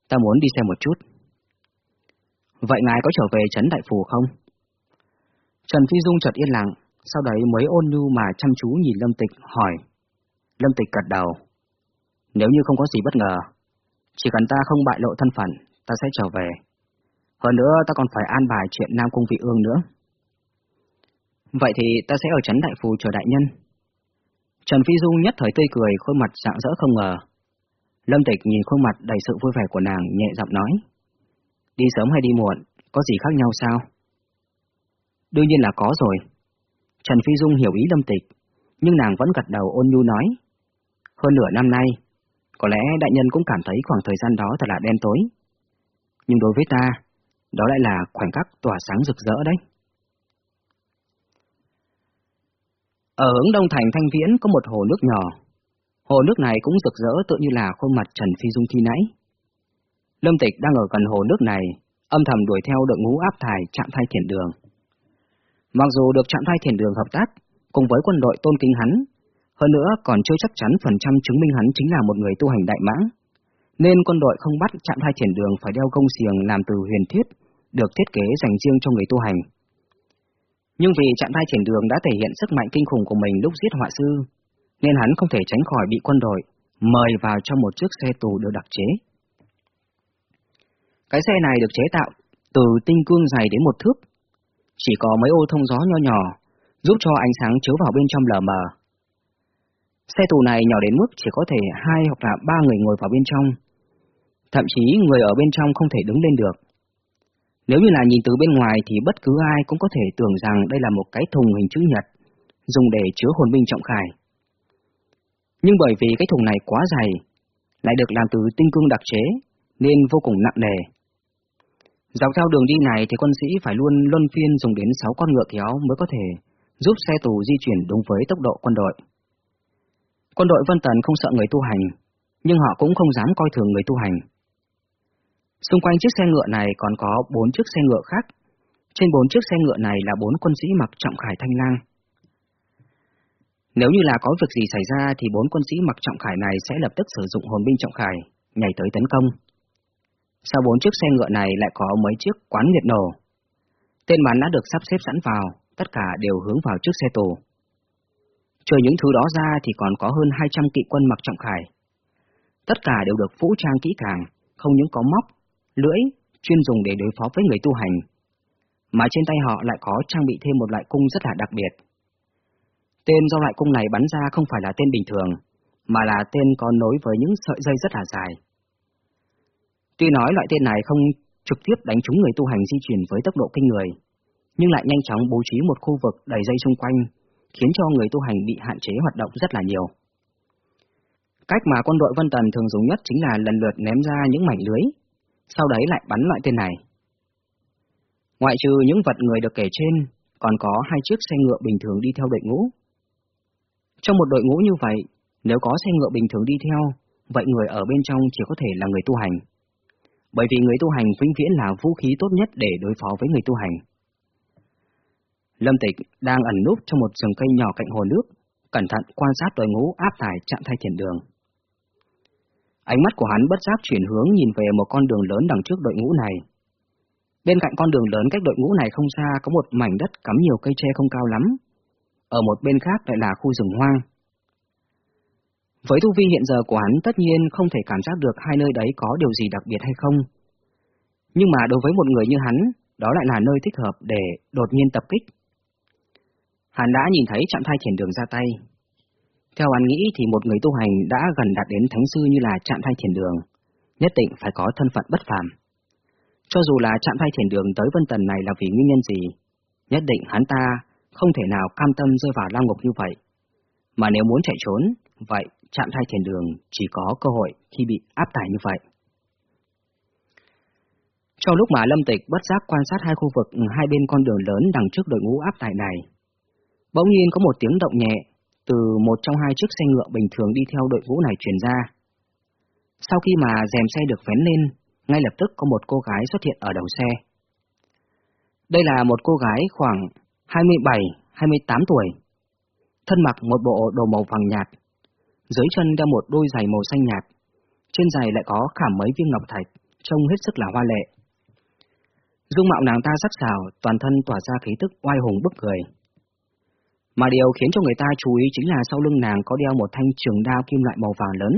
Tao muốn đi xem một chút. Vậy ngài có trở về trấn Đại Phù không? Trần Phi Dung chợt yên lặng, sau đấy mới ôn nhu mà chăm chú nhìn Lâm Tịch hỏi. Lâm Tịch gật đầu. Nếu như không có gì bất ngờ, chỉ cần ta không bại lộ thân phận, ta sẽ trở về. Hơn nữa ta còn phải an bài chuyện Nam Cung Vị Ương nữa. Vậy thì ta sẽ ở trấn đại phù chờ đại nhân. Trần Phi Dung nhất thời tươi cười, khuôn mặt rạng rỡ không ngờ. Lâm Tịch nhìn khuôn mặt đầy sự vui vẻ của nàng, nhẹ giọng nói. Đi sớm hay đi muộn, có gì khác nhau sao? Đương nhiên là có rồi. Trần Phi Dung hiểu ý Lâm Tịch, nhưng nàng vẫn gật đầu ôn nhu nói. Hơn nửa năm nay, có lẽ đại nhân cũng cảm thấy khoảng thời gian đó thật là đen tối. Nhưng đối với ta, đó lại là khoảnh khắc tỏa sáng rực rỡ đấy. Ở hướng đông thành Thanh Viễn có một hồ nước nhỏ. Hồ nước này cũng rực rỡ tự như là khuôn mặt Trần Phi Dung khi nãy. Lâm Tịch đang ở gần hồ nước này, âm thầm đuổi theo đội ngũ áp thải chạm thai thiền đường. Mặc dù được chạm thai thiền đường hợp tác, cùng với quân đội tôn kính hắn, hơn nữa còn chưa chắc chắn phần trăm chứng minh hắn chính là một người tu hành đại mãng, nên quân đội không bắt chạm thai thiền đường phải đeo công xiềng làm từ huyền thiết, được thiết kế dành riêng cho người tu hành. Nhưng vì trạng thái triển đường đã thể hiện sức mạnh kinh khủng của mình lúc giết họa sư, nên hắn không thể tránh khỏi bị quân đội mời vào trong một chiếc xe tù được đặc chế. Cái xe này được chế tạo từ tinh cương dày đến một thước, chỉ có mấy ô thông gió nho nhỏ, giúp cho ánh sáng chiếu vào bên trong lờ mờ. Xe tù này nhỏ đến mức chỉ có thể hai hoặc là ba người ngồi vào bên trong, thậm chí người ở bên trong không thể đứng lên được. Nếu như là nhìn từ bên ngoài thì bất cứ ai cũng có thể tưởng rằng đây là một cái thùng hình chữ nhật, dùng để chứa hồn binh trọng khải. Nhưng bởi vì cái thùng này quá dày, lại được làm từ tinh cương đặc chế, nên vô cùng nặng nề. Dọc theo đường đi này thì quân sĩ phải luôn luân phiên dùng đến 6 con ngựa kéo mới có thể giúp xe tù di chuyển đúng với tốc độ quân đội. Quân đội Vân Tần không sợ người tu hành, nhưng họ cũng không dám coi thường người tu hành. Xung quanh chiếc xe ngựa này còn có bốn chiếc xe ngựa khác. Trên bốn chiếc xe ngựa này là bốn quân sĩ mặc trọng khải thanh lang. Nếu như là có việc gì xảy ra thì bốn quân sĩ mặc trọng khải này sẽ lập tức sử dụng hồn binh trọng khải, nhảy tới tấn công. Sau bốn chiếc xe ngựa này lại có mấy chiếc quán nhiệt nổ. Tên bắn đã được sắp xếp sẵn vào, tất cả đều hướng vào chiếc xe tù. Trừ những thứ đó ra thì còn có hơn 200 kỵ quân mặc trọng khải. Tất cả đều được vũ trang kỹ càng, không những có móc, lưỡi, chuyên dùng để đối phó với người tu hành, mà trên tay họ lại có trang bị thêm một loại cung rất là đặc biệt. Tên do loại cung này bắn ra không phải là tên bình thường, mà là tên có nối với những sợi dây rất là dài. Tuy nói loại tên này không trực tiếp đánh trúng người tu hành di chuyển với tốc độ kinh người, nhưng lại nhanh chóng bố trí một khu vực đầy dây xung quanh, khiến cho người tu hành bị hạn chế hoạt động rất là nhiều. Cách mà quân đội Vân Tần thường dùng nhất chính là lần lượt ném ra những mảnh lưới, sau đấy lại bắn loại tên này. Ngoại trừ những vật người được kể trên, còn có hai chiếc xe ngựa bình thường đi theo đội ngũ. Trong một đội ngũ như vậy, nếu có xe ngựa bình thường đi theo, vậy người ở bên trong chỉ có thể là người tu hành. Bởi vì người tu hành vĩnh viễn là vũ khí tốt nhất để đối phó với người tu hành. Lâm Tịch đang ẩn núp trong một rừng cây nhỏ cạnh hồ nước, cẩn thận quan sát đội ngũ áp tải chạm thay thiền đường. Ánh mắt của hắn bất giác chuyển hướng nhìn về một con đường lớn đằng trước đội ngũ này. Bên cạnh con đường lớn cách đội ngũ này không xa có một mảnh đất cắm nhiều cây tre không cao lắm. Ở một bên khác lại là khu rừng hoang. Với tu vi hiện giờ của hắn tất nhiên không thể cảm giác được hai nơi đấy có điều gì đặc biệt hay không. Nhưng mà đối với một người như hắn, đó lại là nơi thích hợp để đột nhiên tập kích. Hắn đã nhìn thấy chạm thai triển đường ra tay, theo anh nghĩ thì một người tu hành đã gần đạt đến thánh sư như là chạm thai thiền đường, nhất định phải có thân phận bất phàm. Cho dù là chạm thai thiền đường tới Vân Tần này là vì nguyên nhân gì, nhất định hắn ta không thể nào cam tâm rơi vào lao ngục như vậy. Mà nếu muốn chạy trốn, vậy chạm thai thiền đường chỉ có cơ hội khi bị áp tải như vậy. Trong lúc mà Lâm Tịch bất giác quan sát hai khu vực hai bên con đường lớn đằng trước đội ngũ áp tải này, bỗng nhiên có một tiếng động nhẹ từ một trong hai chiếc xe ngựa bình thường đi theo đội ngũ này truyền ra. Sau khi mà rèm xe được vén lên, ngay lập tức có một cô gái xuất hiện ở đầu xe. Đây là một cô gái khoảng 27-28 tuổi, thân mặc một bộ đồ màu vàng nhạt, dưới chân đeo một đôi giày màu xanh nhạt, trên giày lại có khảm mấy viên ngọc thạch, trông hết sức là hoa lệ. Dung mạo nàng ta sắc sảo, toàn thân tỏa ra khí tức oai hùng bức người. Mà điều khiến cho người ta chú ý chính là sau lưng nàng có đeo một thanh trường đao kim loại màu vàng lớn.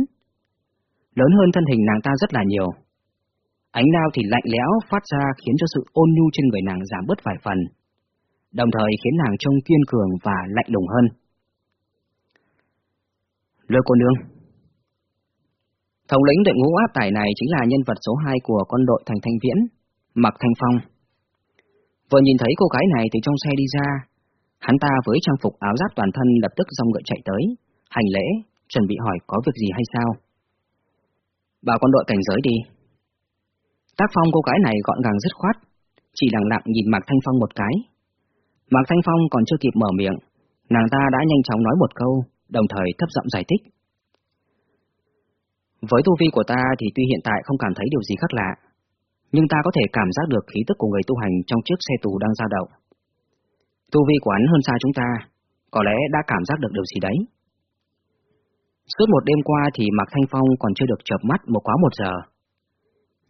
Lớn hơn thân hình nàng ta rất là nhiều. Ánh đao thì lạnh lẽo phát ra khiến cho sự ôn nhu trên người nàng giảm bớt vài phần, đồng thời khiến nàng trông kiên cường và lạnh lùng hơn. Lôi cô nương Thống lĩnh đội ngũ áp tải này chính là nhân vật số 2 của con đội thành thanh viễn, Mặc Thanh Phong. Vừa nhìn thấy cô gái này từ trong xe đi ra, hắn ta với trang phục áo giáp toàn thân lập tức dòng ngựa chạy tới, hành lễ, chuẩn bị hỏi có việc gì hay sao. Bảo con đội cảnh giới đi. Tác phong cô gái này gọn gàng dứt khoát, chỉ lặng lặng nhìn Mạc Thanh Phong một cái. Mạc Thanh Phong còn chưa kịp mở miệng, nàng ta đã nhanh chóng nói một câu, đồng thời thấp giọng giải thích. Với tu vi của ta thì tuy hiện tại không cảm thấy điều gì khác lạ, nhưng ta có thể cảm giác được khí tức của người tu hành trong chiếc xe tù đang dao động. Tu vi của hắn hơn xa chúng ta, có lẽ đã cảm giác được điều gì đấy. Suốt một đêm qua thì Mạc Thanh Phong còn chưa được chợp mắt một quá một giờ.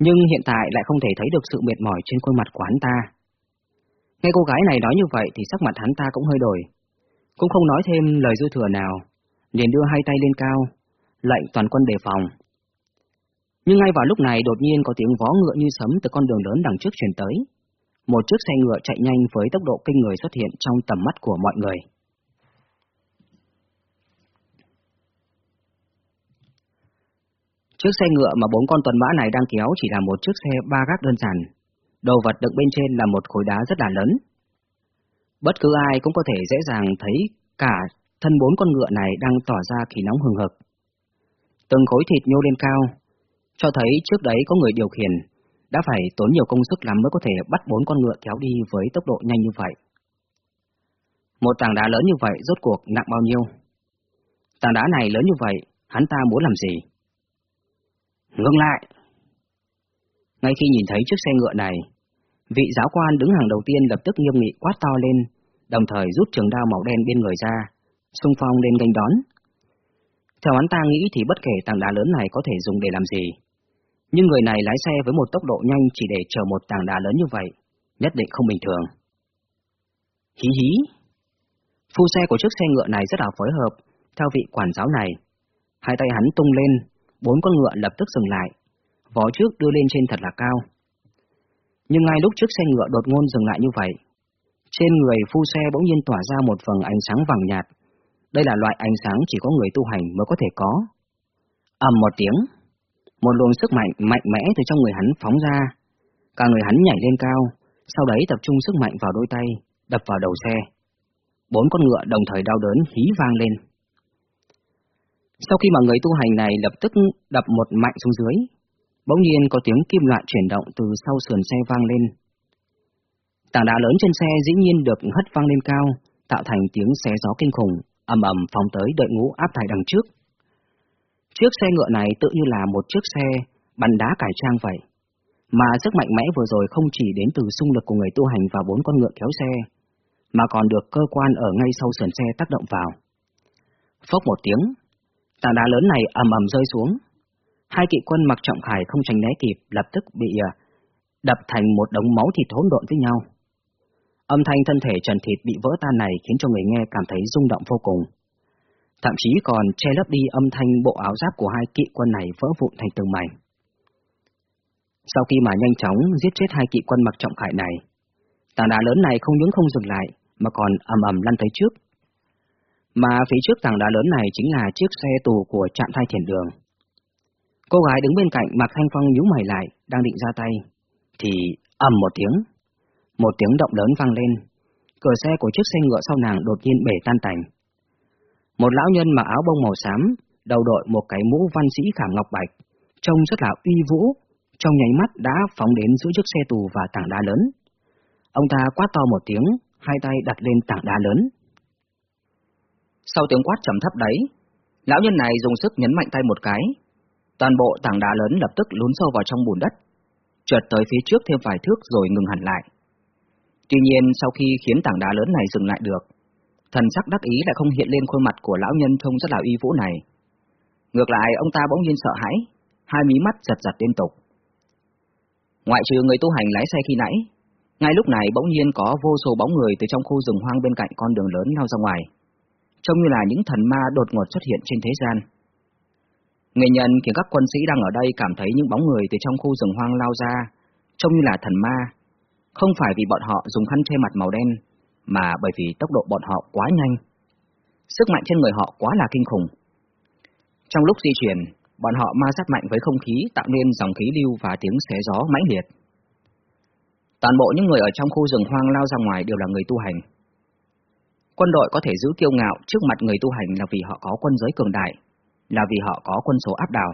Nhưng hiện tại lại không thể thấy được sự mệt mỏi trên khuôn mặt của hắn ta. Nghe cô gái này nói như vậy thì sắc mặt hắn ta cũng hơi đổi. Cũng không nói thêm lời dư thừa nào, liền đưa hai tay lên cao, lệnh toàn quân đề phòng. Nhưng ngay vào lúc này đột nhiên có tiếng vó ngựa như sấm từ con đường lớn đằng trước truyền tới. Một chiếc xe ngựa chạy nhanh với tốc độ kinh người xuất hiện trong tầm mắt của mọi người. Chiếc xe ngựa mà bốn con tuần mã này đang kéo chỉ là một chiếc xe ba gác đơn giản. Đồ vật đựng bên trên là một khối đá rất là lớn. Bất cứ ai cũng có thể dễ dàng thấy cả thân bốn con ngựa này đang tỏ ra khí nóng hừng hực. Từng khối thịt nhô lên cao, cho thấy trước đấy có người điều khiển, đã phải tốn nhiều công sức lắm mới có thể bắt bốn con ngựa kéo đi với tốc độ nhanh như vậy. Một tảng đá lớn như vậy rốt cuộc nặng bao nhiêu? Tảng đá này lớn như vậy, hắn ta muốn làm gì? Ngưng lại! Ngay khi nhìn thấy chiếc xe ngựa này, vị giáo quan đứng hàng đầu tiên lập tức nghiêm nghị quát to lên, đồng thời rút trường đao màu đen bên người ra, xung phong lên ganh đón. Theo hắn ta nghĩ thì bất kể tảng đá lớn này có thể dùng để làm gì, nhưng người này lái xe với một tốc độ nhanh chỉ để chờ một tảng đá lớn như vậy, nhất định không bình thường. Hí hí! Phu xe của chiếc xe ngựa này rất là phối hợp, theo vị quản giáo này. Hai tay hắn tung lên, bốn con ngựa lập tức dừng lại, vó trước đưa lên trên thật là cao. Nhưng ngay lúc chiếc xe ngựa đột ngôn dừng lại như vậy, trên người phu xe bỗng nhiên tỏa ra một vầng ánh sáng vàng nhạt. Đây là loại ánh sáng chỉ có người tu hành mới có thể có. ầm một tiếng, một luồng sức mạnh mạnh mẽ từ trong người hắn phóng ra. Cả người hắn nhảy lên cao, sau đấy tập trung sức mạnh vào đôi tay, đập vào đầu xe. Bốn con ngựa đồng thời đau đớn hí vang lên. Sau khi mà người tu hành này lập tức đập một mạnh xuống dưới, bỗng nhiên có tiếng kim loại chuyển động từ sau sườn xe vang lên. Tảng đá lớn trên xe dĩ nhiên được hất vang lên cao, tạo thành tiếng xé gió kinh khủng, ầm ầm phóng tới đội ngũ áp tải đằng trước. Chiếc xe ngựa này tự như là một chiếc xe bắn đá cải trang vậy. Mà sức mạnh mẽ vừa rồi không chỉ đến từ xung lực của người tu hành và bốn con ngựa kéo xe, mà còn được cơ quan ở ngay sau sườn xe tác động vào. Phốc một tiếng, tảng đá lớn này ầm ầm rơi xuống. Hai kỵ quân mặc trọng khải không tránh né kịp, lập tức bị à, đập thành một đống máu thịt hỗn độn với nhau. Âm thanh thân thể trần thịt bị vỡ tan này khiến cho người nghe cảm thấy rung động vô cùng thậm chí còn che lấp đi âm thanh bộ áo giáp của hai kỵ quân này vỡ vụn thành từng mảnh. Sau khi mà nhanh chóng giết chết hai kỵ quân mặc trọng khải này, tảng đá lớn này không những không dừng lại mà còn ầm ầm lăn tới trước. Mà phía trước tảng đá lớn này chính là chiếc xe tù của trạm thai thiền đường. Cô gái đứng bên cạnh mặc thanh phong nhíu mày lại, đang định ra tay, thì ầm một tiếng, một tiếng động lớn vang lên, cửa xe của chiếc xe ngựa sau nàng đột nhiên bể tan tành một lão nhân mặc áo bông màu xám, đầu đội một cái mũ văn sĩ khảm ngọc bạch, trông rất là uy vũ, trong nháy mắt đã phóng đến giữa chiếc xe tù và tảng đá lớn. Ông ta quát to một tiếng, hai tay đặt lên tảng đá lớn. Sau tiếng quát trầm thấp đấy, lão nhân này dùng sức nhấn mạnh tay một cái, toàn bộ tảng đá lớn lập tức lún sâu vào trong bùn đất, trượt tới phía trước thêm vài thước rồi ngừng hẳn lại. Tuy nhiên sau khi khiến tảng đá lớn này dừng lại được, thần sắc đắc ý lại không hiện lên khuôn mặt của lão nhân trông rất là uy vũ này. Ngược lại, ông ta bỗng nhiên sợ hãi, hai mí mắt giật giật liên tục. Ngoại trừ người tu hành lái xe khi nãy, ngay lúc này bỗng nhiên có vô số bóng người từ trong khu rừng hoang bên cạnh con đường lớn lao ra ngoài, trông như là những thần ma đột ngột xuất hiện trên thế gian. người nhân khiến các quân sĩ đang ở đây cảm thấy những bóng người từ trong khu rừng hoang lao ra, trông như là thần ma, không phải vì bọn họ dùng khăn che mặt màu đen, mà bởi vì tốc độ bọn họ quá nhanh. Sức mạnh trên người họ quá là kinh khủng. Trong lúc di chuyển, bọn họ ma sát mạnh với không khí tạo nên dòng khí lưu và tiếng xé gió mãnh liệt. Toàn bộ những người ở trong khu rừng hoang lao ra ngoài đều là người tu hành. Quân đội có thể giữ kiêu ngạo trước mặt người tu hành là vì họ có quân giới cường đại, là vì họ có quân số áp đảo.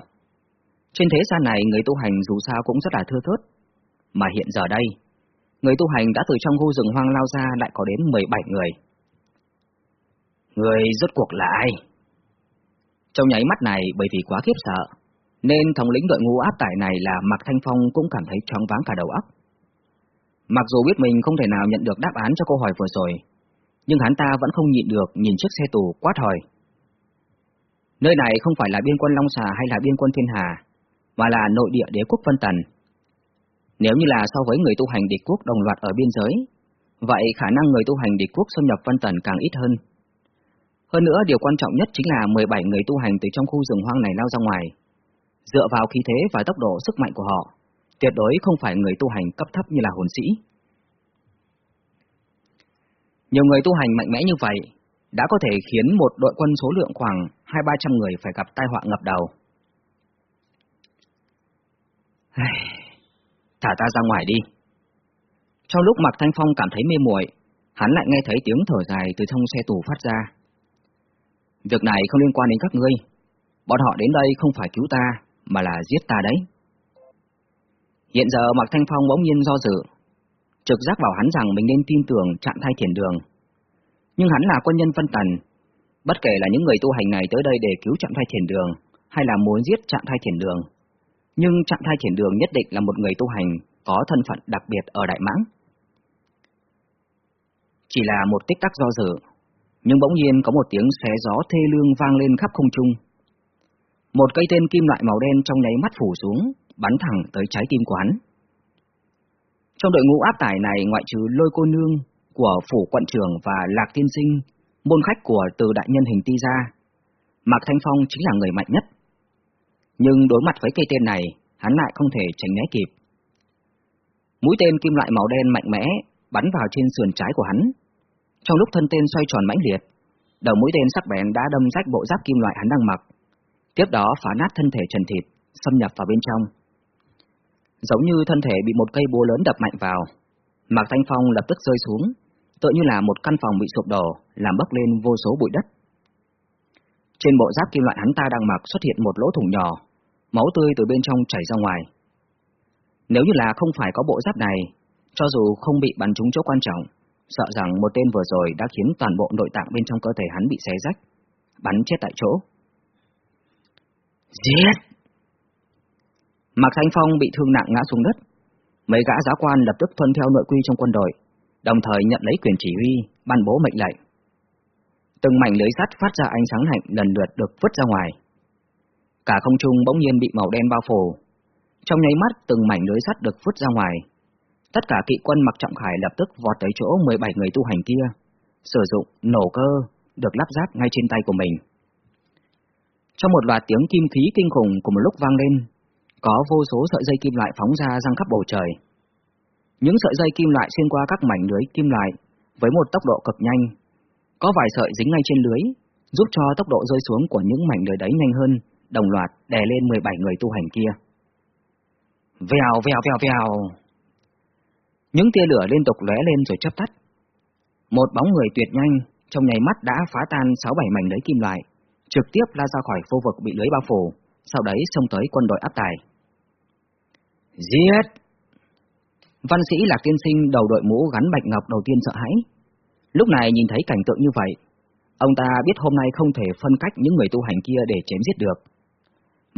Trên thế gian này người tu hành dù sao cũng rất là thưa thớt, mà hiện giờ đây, người tu hành đã từ trong khu rừng hoang lao ra lại có đến 17 người. Người rốt cuộc là ai? Trong nháy mắt này bởi vì quá khiếp sợ, nên thống lĩnh đội ngũ áp tải này là Mạc Thanh Phong cũng cảm thấy choáng váng cả đầu óc. Mặc dù biết mình không thể nào nhận được đáp án cho câu hỏi vừa rồi, nhưng hắn ta vẫn không nhịn được nhìn chiếc xe tù quát hỏi. Nơi này không phải là biên quân Long Xà hay là biên quân Thiên Hà, mà là nội địa đế quốc Vân Tần. Nếu như là so với người tu hành địch quốc đồng loạt ở biên giới, vậy khả năng người tu hành địch quốc xâm nhập Vân Tần càng ít hơn. Hơn nữa, điều quan trọng nhất chính là 17 người tu hành từ trong khu rừng hoang này lao ra ngoài. Dựa vào khí thế và tốc độ sức mạnh của họ, tuyệt đối không phải người tu hành cấp thấp như là hồn sĩ. Nhiều người tu hành mạnh mẽ như vậy đã có thể khiến một đội quân số lượng khoảng hai ba trăm người phải gặp tai họa ngập đầu. Thả ta ra ngoài đi. Trong lúc Mạc Thanh Phong cảm thấy mê muội, hắn lại nghe thấy tiếng thở dài từ trong xe tù phát ra. Việc này không liên quan đến các ngươi. Bọn họ đến đây không phải cứu ta, mà là giết ta đấy. Hiện giờ Mạc Thanh Phong bỗng nhiên do dự, trực giác bảo hắn rằng mình nên tin tưởng trạng thai thiền đường. Nhưng hắn là quân nhân phân tần, bất kể là những người tu hành này tới đây để cứu trạng thai thiền đường, hay là muốn giết trạng thai thiền đường. Nhưng trạng thái thiền đường nhất định là một người tu hành có thân phận đặc biệt ở Đại Mãng. Chỉ là một tích tắc do dự, nhưng bỗng nhiên có một tiếng xé gió thê lương vang lên khắp không trung. Một cây tên kim loại màu đen trong nháy mắt phủ xuống, bắn thẳng tới trái tim quán. Trong đội ngũ áp tải này ngoại trừ lôi cô nương của phủ quận trưởng và lạc tiên sinh, môn khách của từ đại nhân hình ti ra, Mạc Thanh Phong chính là người mạnh nhất. Nhưng đối mặt với cây tên này, hắn lại không thể tránh né kịp. Mũi tên kim loại màu đen mạnh mẽ bắn vào trên sườn trái của hắn. Trong lúc thân tên xoay tròn mãnh liệt, đầu mũi tên sắc bén đã đâm rách bộ giáp kim loại hắn đang mặc, tiếp đó phá nát thân thể trần thịt, xâm nhập vào bên trong. Giống như thân thể bị một cây búa lớn đập mạnh vào, Mạc Thanh Phong lập tức rơi xuống, tựa như là một căn phòng bị sụp đổ, làm bốc lên vô số bụi đất. Trên bộ giáp kim loại hắn ta đang mặc xuất hiện một lỗ thủng nhỏ, máu tươi từ bên trong chảy ra ngoài. Nếu như là không phải có bộ giáp này, cho dù không bị bắn trúng chỗ quan trọng, sợ rằng một tên vừa rồi đã khiến toàn bộ nội tạng bên trong cơ thể hắn bị xé rách, bắn chết tại chỗ. Giết! Mạc Thanh Phong bị thương nặng ngã xuống đất. Mấy gã giáo quan lập tức tuân theo nội quy trong quân đội, đồng thời nhận lấy quyền chỉ huy, ban bố mệnh lệnh. Từng mảnh lưới sắt phát ra ánh sáng lạnh lần lượt được vứt ra ngoài. Cả không trung bỗng nhiên bị màu đen bao phủ. Trong nháy mắt từng mảnh lưới sắt được vứt ra ngoài. Tất cả kỵ quân mặc trọng khải lập tức vọt tới chỗ 17 người tu hành kia, sử dụng nổ cơ được lắp ráp ngay trên tay của mình. Trong một loạt tiếng kim khí kinh khủng cùng một lúc vang lên, có vô số sợi dây kim loại phóng ra răng khắp bầu trời. Những sợi dây kim loại xuyên qua các mảnh lưới kim loại với một tốc độ cực nhanh. Có vài sợi dính ngay trên lưới, giúp cho tốc độ rơi xuống của những mảnh lưới đấy nhanh hơn, đồng loạt đè lên 17 người tu hành kia. Vèo vèo vèo vèo. Những tia lửa liên tục lóe lên rồi chớp tắt. Một bóng người tuyệt nhanh trong nháy mắt đã phá tan 6-7 mảnh lưới kim loại, trực tiếp la ra khỏi khu vực bị lưới bao phủ, sau đấy xông tới quân đội áp tài. Giết! Văn sĩ Lạc Tiên Sinh đầu đội mũ gắn bạch ngọc đầu tiên sợ hãi. Lúc này nhìn thấy cảnh tượng như vậy, ông ta biết hôm nay không thể phân cách những người tu hành kia để chém giết được,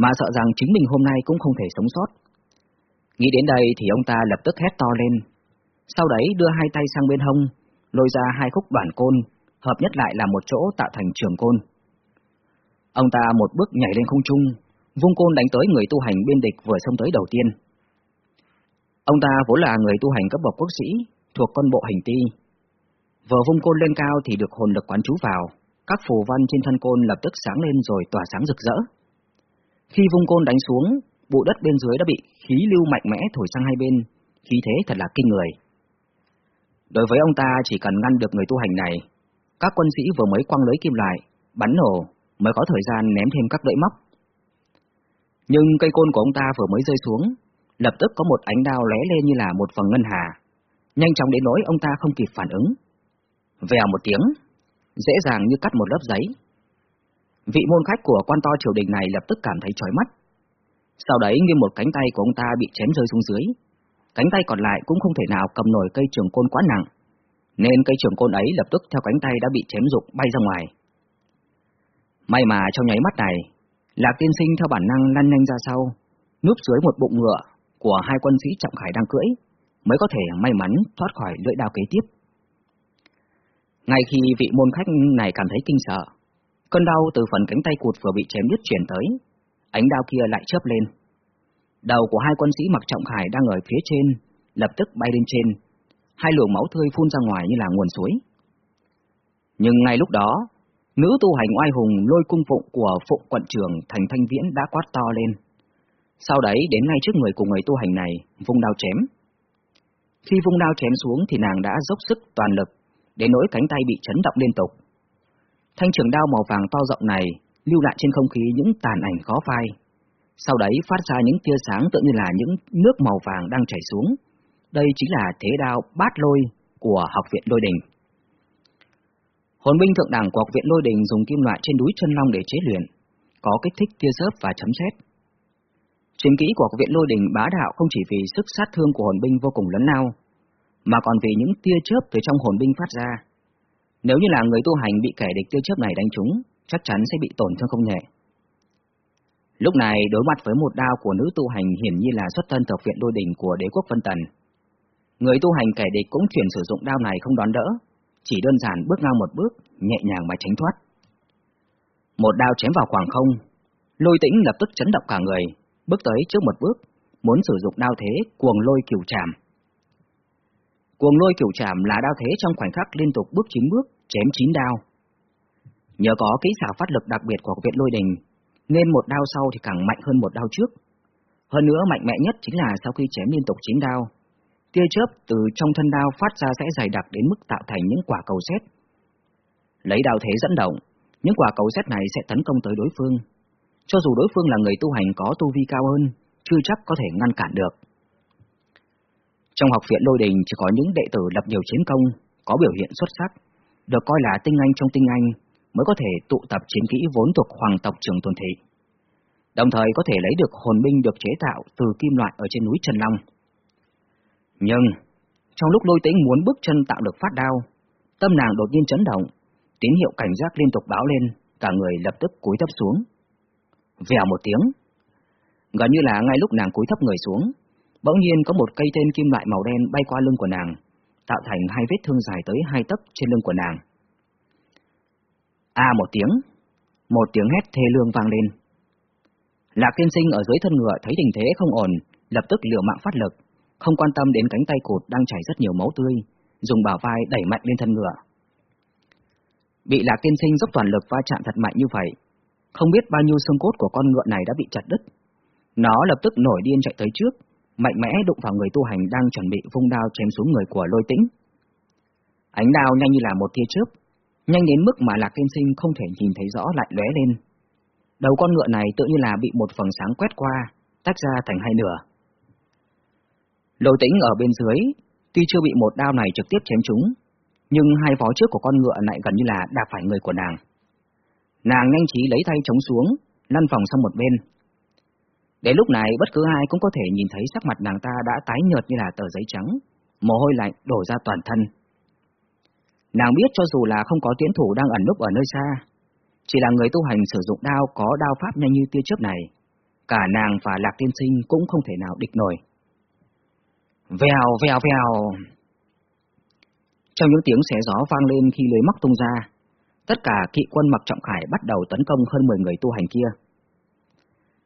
mà sợ rằng chính mình hôm nay cũng không thể sống sót. Nghĩ đến đây thì ông ta lập tức hét to lên, sau đấy đưa hai tay sang bên hông, lôi ra hai khúc bản côn, hợp nhất lại là một chỗ tạo thành trường côn. Ông ta một bước nhảy lên không trung, vung côn đánh tới người tu hành bên địch vừa xông tới đầu tiên. Ông ta vốn là người tu hành cấp bậc quốc sĩ, thuộc con bộ hành ti. Vừa vung côn lên cao thì được hồn lực quán chú vào, các phù văn trên thân côn lập tức sáng lên rồi tỏa sáng rực rỡ. Khi vung côn đánh xuống, bụi đất bên dưới đã bị khí lưu mạnh mẽ thổi sang hai bên, khí thế thật là kinh người. Đối với ông ta chỉ cần ngăn được người tu hành này, các quân sĩ vừa mới quăng lưới kim lại, bắn nổ, mới có thời gian ném thêm các lưỡi móc. Nhưng cây côn của ông ta vừa mới rơi xuống, lập tức có một ánh đao lóe lên như là một phần ngân hà, nhanh chóng đến nỗi ông ta không kịp phản ứng. Vèo một tiếng, dễ dàng như cắt một lớp giấy. Vị môn khách của quan to triều đình này lập tức cảm thấy chói mắt. Sau đấy như một cánh tay của ông ta bị chém rơi xuống dưới, cánh tay còn lại cũng không thể nào cầm nổi cây trường côn quá nặng, nên cây trường côn ấy lập tức theo cánh tay đã bị chém rụng bay ra ngoài. May mà trong nháy mắt này, Lạc tiên sinh theo bản năng lăn nhanh ra sau, núp dưới một bụng ngựa của hai quân sĩ trọng khải đang cưỡi, mới có thể may mắn thoát khỏi lưỡi đao kế tiếp. Ngay khi vị môn khách này cảm thấy kinh sợ, cơn đau từ phần cánh tay cụt vừa bị chém đứt chuyển tới, ánh đao kia lại chớp lên. Đầu của hai quân sĩ mặc trọng khải đang ở phía trên, lập tức bay lên trên, hai luồng máu tươi phun ra ngoài như là nguồn suối. Nhưng ngay lúc đó, nữ tu hành oai hùng lôi cung phụng của phụng quận trưởng thành thanh viễn đã quát to lên. Sau đấy đến ngay trước người của người tu hành này, vung đao chém. Khi vung đao chém xuống thì nàng đã dốc sức toàn lực, đến nỗi cánh tay bị chấn động liên tục. Thanh trường đao màu vàng to rộng này lưu lại trên không khí những tàn ảnh khó phai. Sau đấy phát ra những tia sáng tự như là những nước màu vàng đang chảy xuống. Đây chính là thế đao bát lôi của học viện lôi đình. Hồn binh thượng đẳng của học viện lôi đình dùng kim loại trên núi chân long để chế luyện, có kích thích tia chớp và chấm xét. Chiến kỹ của học viện lôi đình bá đạo không chỉ vì sức sát thương của hồn binh vô cùng lớn lao, mà còn vì những tia chớp từ trong hồn binh phát ra. Nếu như là người tu hành bị kẻ địch tia chớp này đánh trúng, chắc chắn sẽ bị tổn thương không nhẹ. Lúc này đối mặt với một đao của nữ tu hành hiển nhiên là xuất thân thuộc viện đôi đỉnh của đế quốc Vân Tần. Người tu hành kẻ địch cũng chuyển sử dụng đao này không đón đỡ, chỉ đơn giản bước ngang một bước, nhẹ nhàng mà tránh thoát. Một đao chém vào khoảng không, lôi tĩnh lập tức chấn động cả người, bước tới trước một bước, muốn sử dụng đao thế cuồng lôi kiều trảm. Cuồng lôi kiểu chạm là đao thế trong khoảnh khắc liên tục bước chín bước, chém chín đao. Nhờ có kỹ xảo phát lực đặc biệt của viện lôi đình, nên một đao sau thì càng mạnh hơn một đao trước. Hơn nữa mạnh mẽ nhất chính là sau khi chém liên tục chín đao, tia chớp từ trong thân đao phát ra sẽ dày đặc đến mức tạo thành những quả cầu xét. Lấy đao thế dẫn động, những quả cầu xét này sẽ tấn công tới đối phương. Cho dù đối phương là người tu hành có tu vi cao hơn, chưa chắc có thể ngăn cản được. Trong học viện lôi đình chỉ có những đệ tử lập nhiều chiến công, có biểu hiện xuất sắc, được coi là tinh anh trong tinh anh, mới có thể tụ tập chiến kỹ vốn thuộc hoàng tộc trường tuần thị. Đồng thời có thể lấy được hồn binh được chế tạo từ kim loại ở trên núi Trần Long. Nhưng, trong lúc lôi tĩnh muốn bước chân tạo được phát đao, tâm nàng đột nhiên chấn động, tín hiệu cảnh giác liên tục báo lên, cả người lập tức cúi thấp xuống. Vèo một tiếng, gần như là ngay lúc nàng cúi thấp người xuống, bỗng nhiên có một cây tên kim loại màu đen bay qua lưng của nàng, tạo thành hai vết thương dài tới hai tấc trên lưng của nàng. A một tiếng, một tiếng hét thê lương vang lên. Lạc tiên sinh ở dưới thân ngựa thấy tình thế không ổn, lập tức liều mạng phát lực, không quan tâm đến cánh tay cụt đang chảy rất nhiều máu tươi, dùng bảo vai đẩy mạnh lên thân ngựa. Bị Lạc tiên sinh dốc toàn lực va chạm thật mạnh như vậy, không biết bao nhiêu xương cốt của con ngựa này đã bị chặt đứt. Nó lập tức nổi điên chạy tới trước, mạnh mẽ đụng vào người tu hành đang chuẩn bị vung đao chém xuống người của lôi tĩnh. Ánh đao nhanh như là một tia chớp, nhanh đến mức mà Lạc Tiên Sinh không thể nhìn thấy rõ lại lóe lên. Đầu con ngựa này tự như là bị một phần sáng quét qua, tách ra thành hai nửa. Lôi tĩnh ở bên dưới, tuy chưa bị một đao này trực tiếp chém trúng, nhưng hai vó trước của con ngựa lại gần như là đạp phải người của nàng. Nàng nhanh trí lấy tay chống xuống, lăn vòng sang một bên, Đến lúc này bất cứ ai cũng có thể nhìn thấy sắc mặt nàng ta đã tái nhợt như là tờ giấy trắng, mồ hôi lạnh đổ ra toàn thân. Nàng biết cho dù là không có tiến thủ đang ẩn núp ở nơi xa, chỉ là người tu hành sử dụng đao có đao pháp nhanh như tia chớp này, cả nàng và Lạc Tiên Sinh cũng không thể nào địch nổi. Vèo vèo vèo. Trong những tiếng xé gió vang lên khi lưới móc tung ra, tất cả kỵ quân mặc trọng khải bắt đầu tấn công hơn 10 người tu hành kia.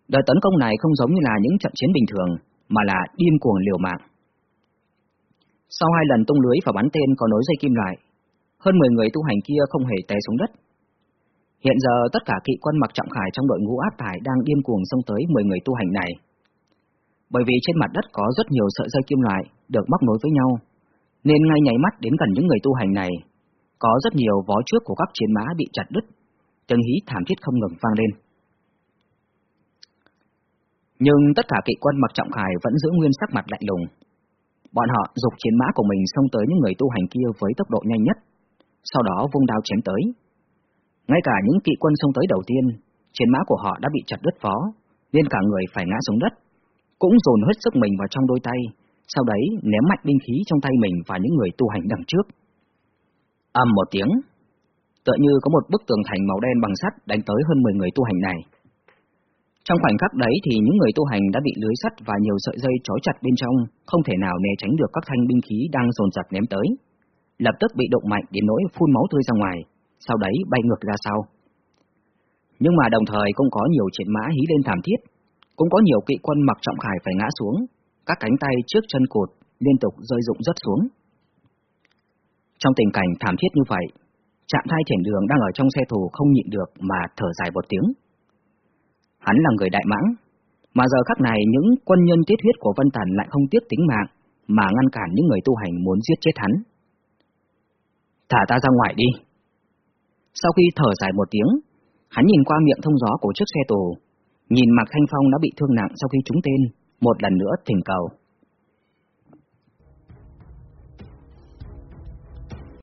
Đợt tấn công này không giống như là những trận chiến bình thường, mà là điên cuồng liều mạng. Sau hai lần tung lưới và bắn tên có nối dây kim loại, hơn 10 người tu hành kia không hề té xuống đất. Hiện giờ tất cả kỵ quân mặc trọng khải trong đội ngũ áp tải đang điên cuồng xông tới 10 người tu hành này. Bởi vì trên mặt đất có rất nhiều sợi dây kim loại được móc nối với nhau, nên ngay nháy mắt đến gần những người tu hành này, có rất nhiều vó trước của các chiến mã bị chặt đứt, từng hí thảm thiết không ngừng vang lên. Nhưng tất cả kỵ quân mặc trọng khải vẫn giữ nguyên sắc mặt lạnh lùng. Bọn họ dục chiến mã của mình xông tới những người tu hành kia với tốc độ nhanh nhất, sau đó vung đao chém tới. Ngay cả những kỵ quân xông tới đầu tiên, chiến mã của họ đã bị chặt đứt phó, nên cả người phải ngã xuống đất, cũng dồn hết sức mình vào trong đôi tay, sau đấy ném mạnh binh khí trong tay mình vào những người tu hành đằng trước. Âm một tiếng, tựa như có một bức tường thành màu đen bằng sắt đánh tới hơn 10 người tu hành này. Trong khoảnh khắc đấy thì những người tu hành đã bị lưới sắt và nhiều sợi dây trói chặt bên trong, không thể nào né tránh được các thanh binh khí đang dồn dập ném tới. Lập tức bị động mạnh đến nỗi phun máu tươi ra ngoài, sau đấy bay ngược ra sau. Nhưng mà đồng thời cũng có nhiều chiến mã hí lên thảm thiết, cũng có nhiều kỵ quân mặc trọng khải phải ngã xuống, các cánh tay trước chân cột liên tục rơi rụng rất xuống. Trong tình cảnh thảm thiết như vậy, trạng thai thiền đường đang ở trong xe tù không nhịn được mà thở dài một tiếng. Hắn là người đại mãng, mà giờ khắc này những quân nhân tiết huyết của Vân Thần lại không tiếc tính mạng mà ngăn cản những người tu hành muốn giết chết hắn. Thả ta ra ngoài đi. Sau khi thở dài một tiếng, hắn nhìn qua miệng thông gió của chiếc xe tù, nhìn Mạc Thanh Phong đã bị thương nặng sau khi trúng tên, một lần nữa thỉnh cầu.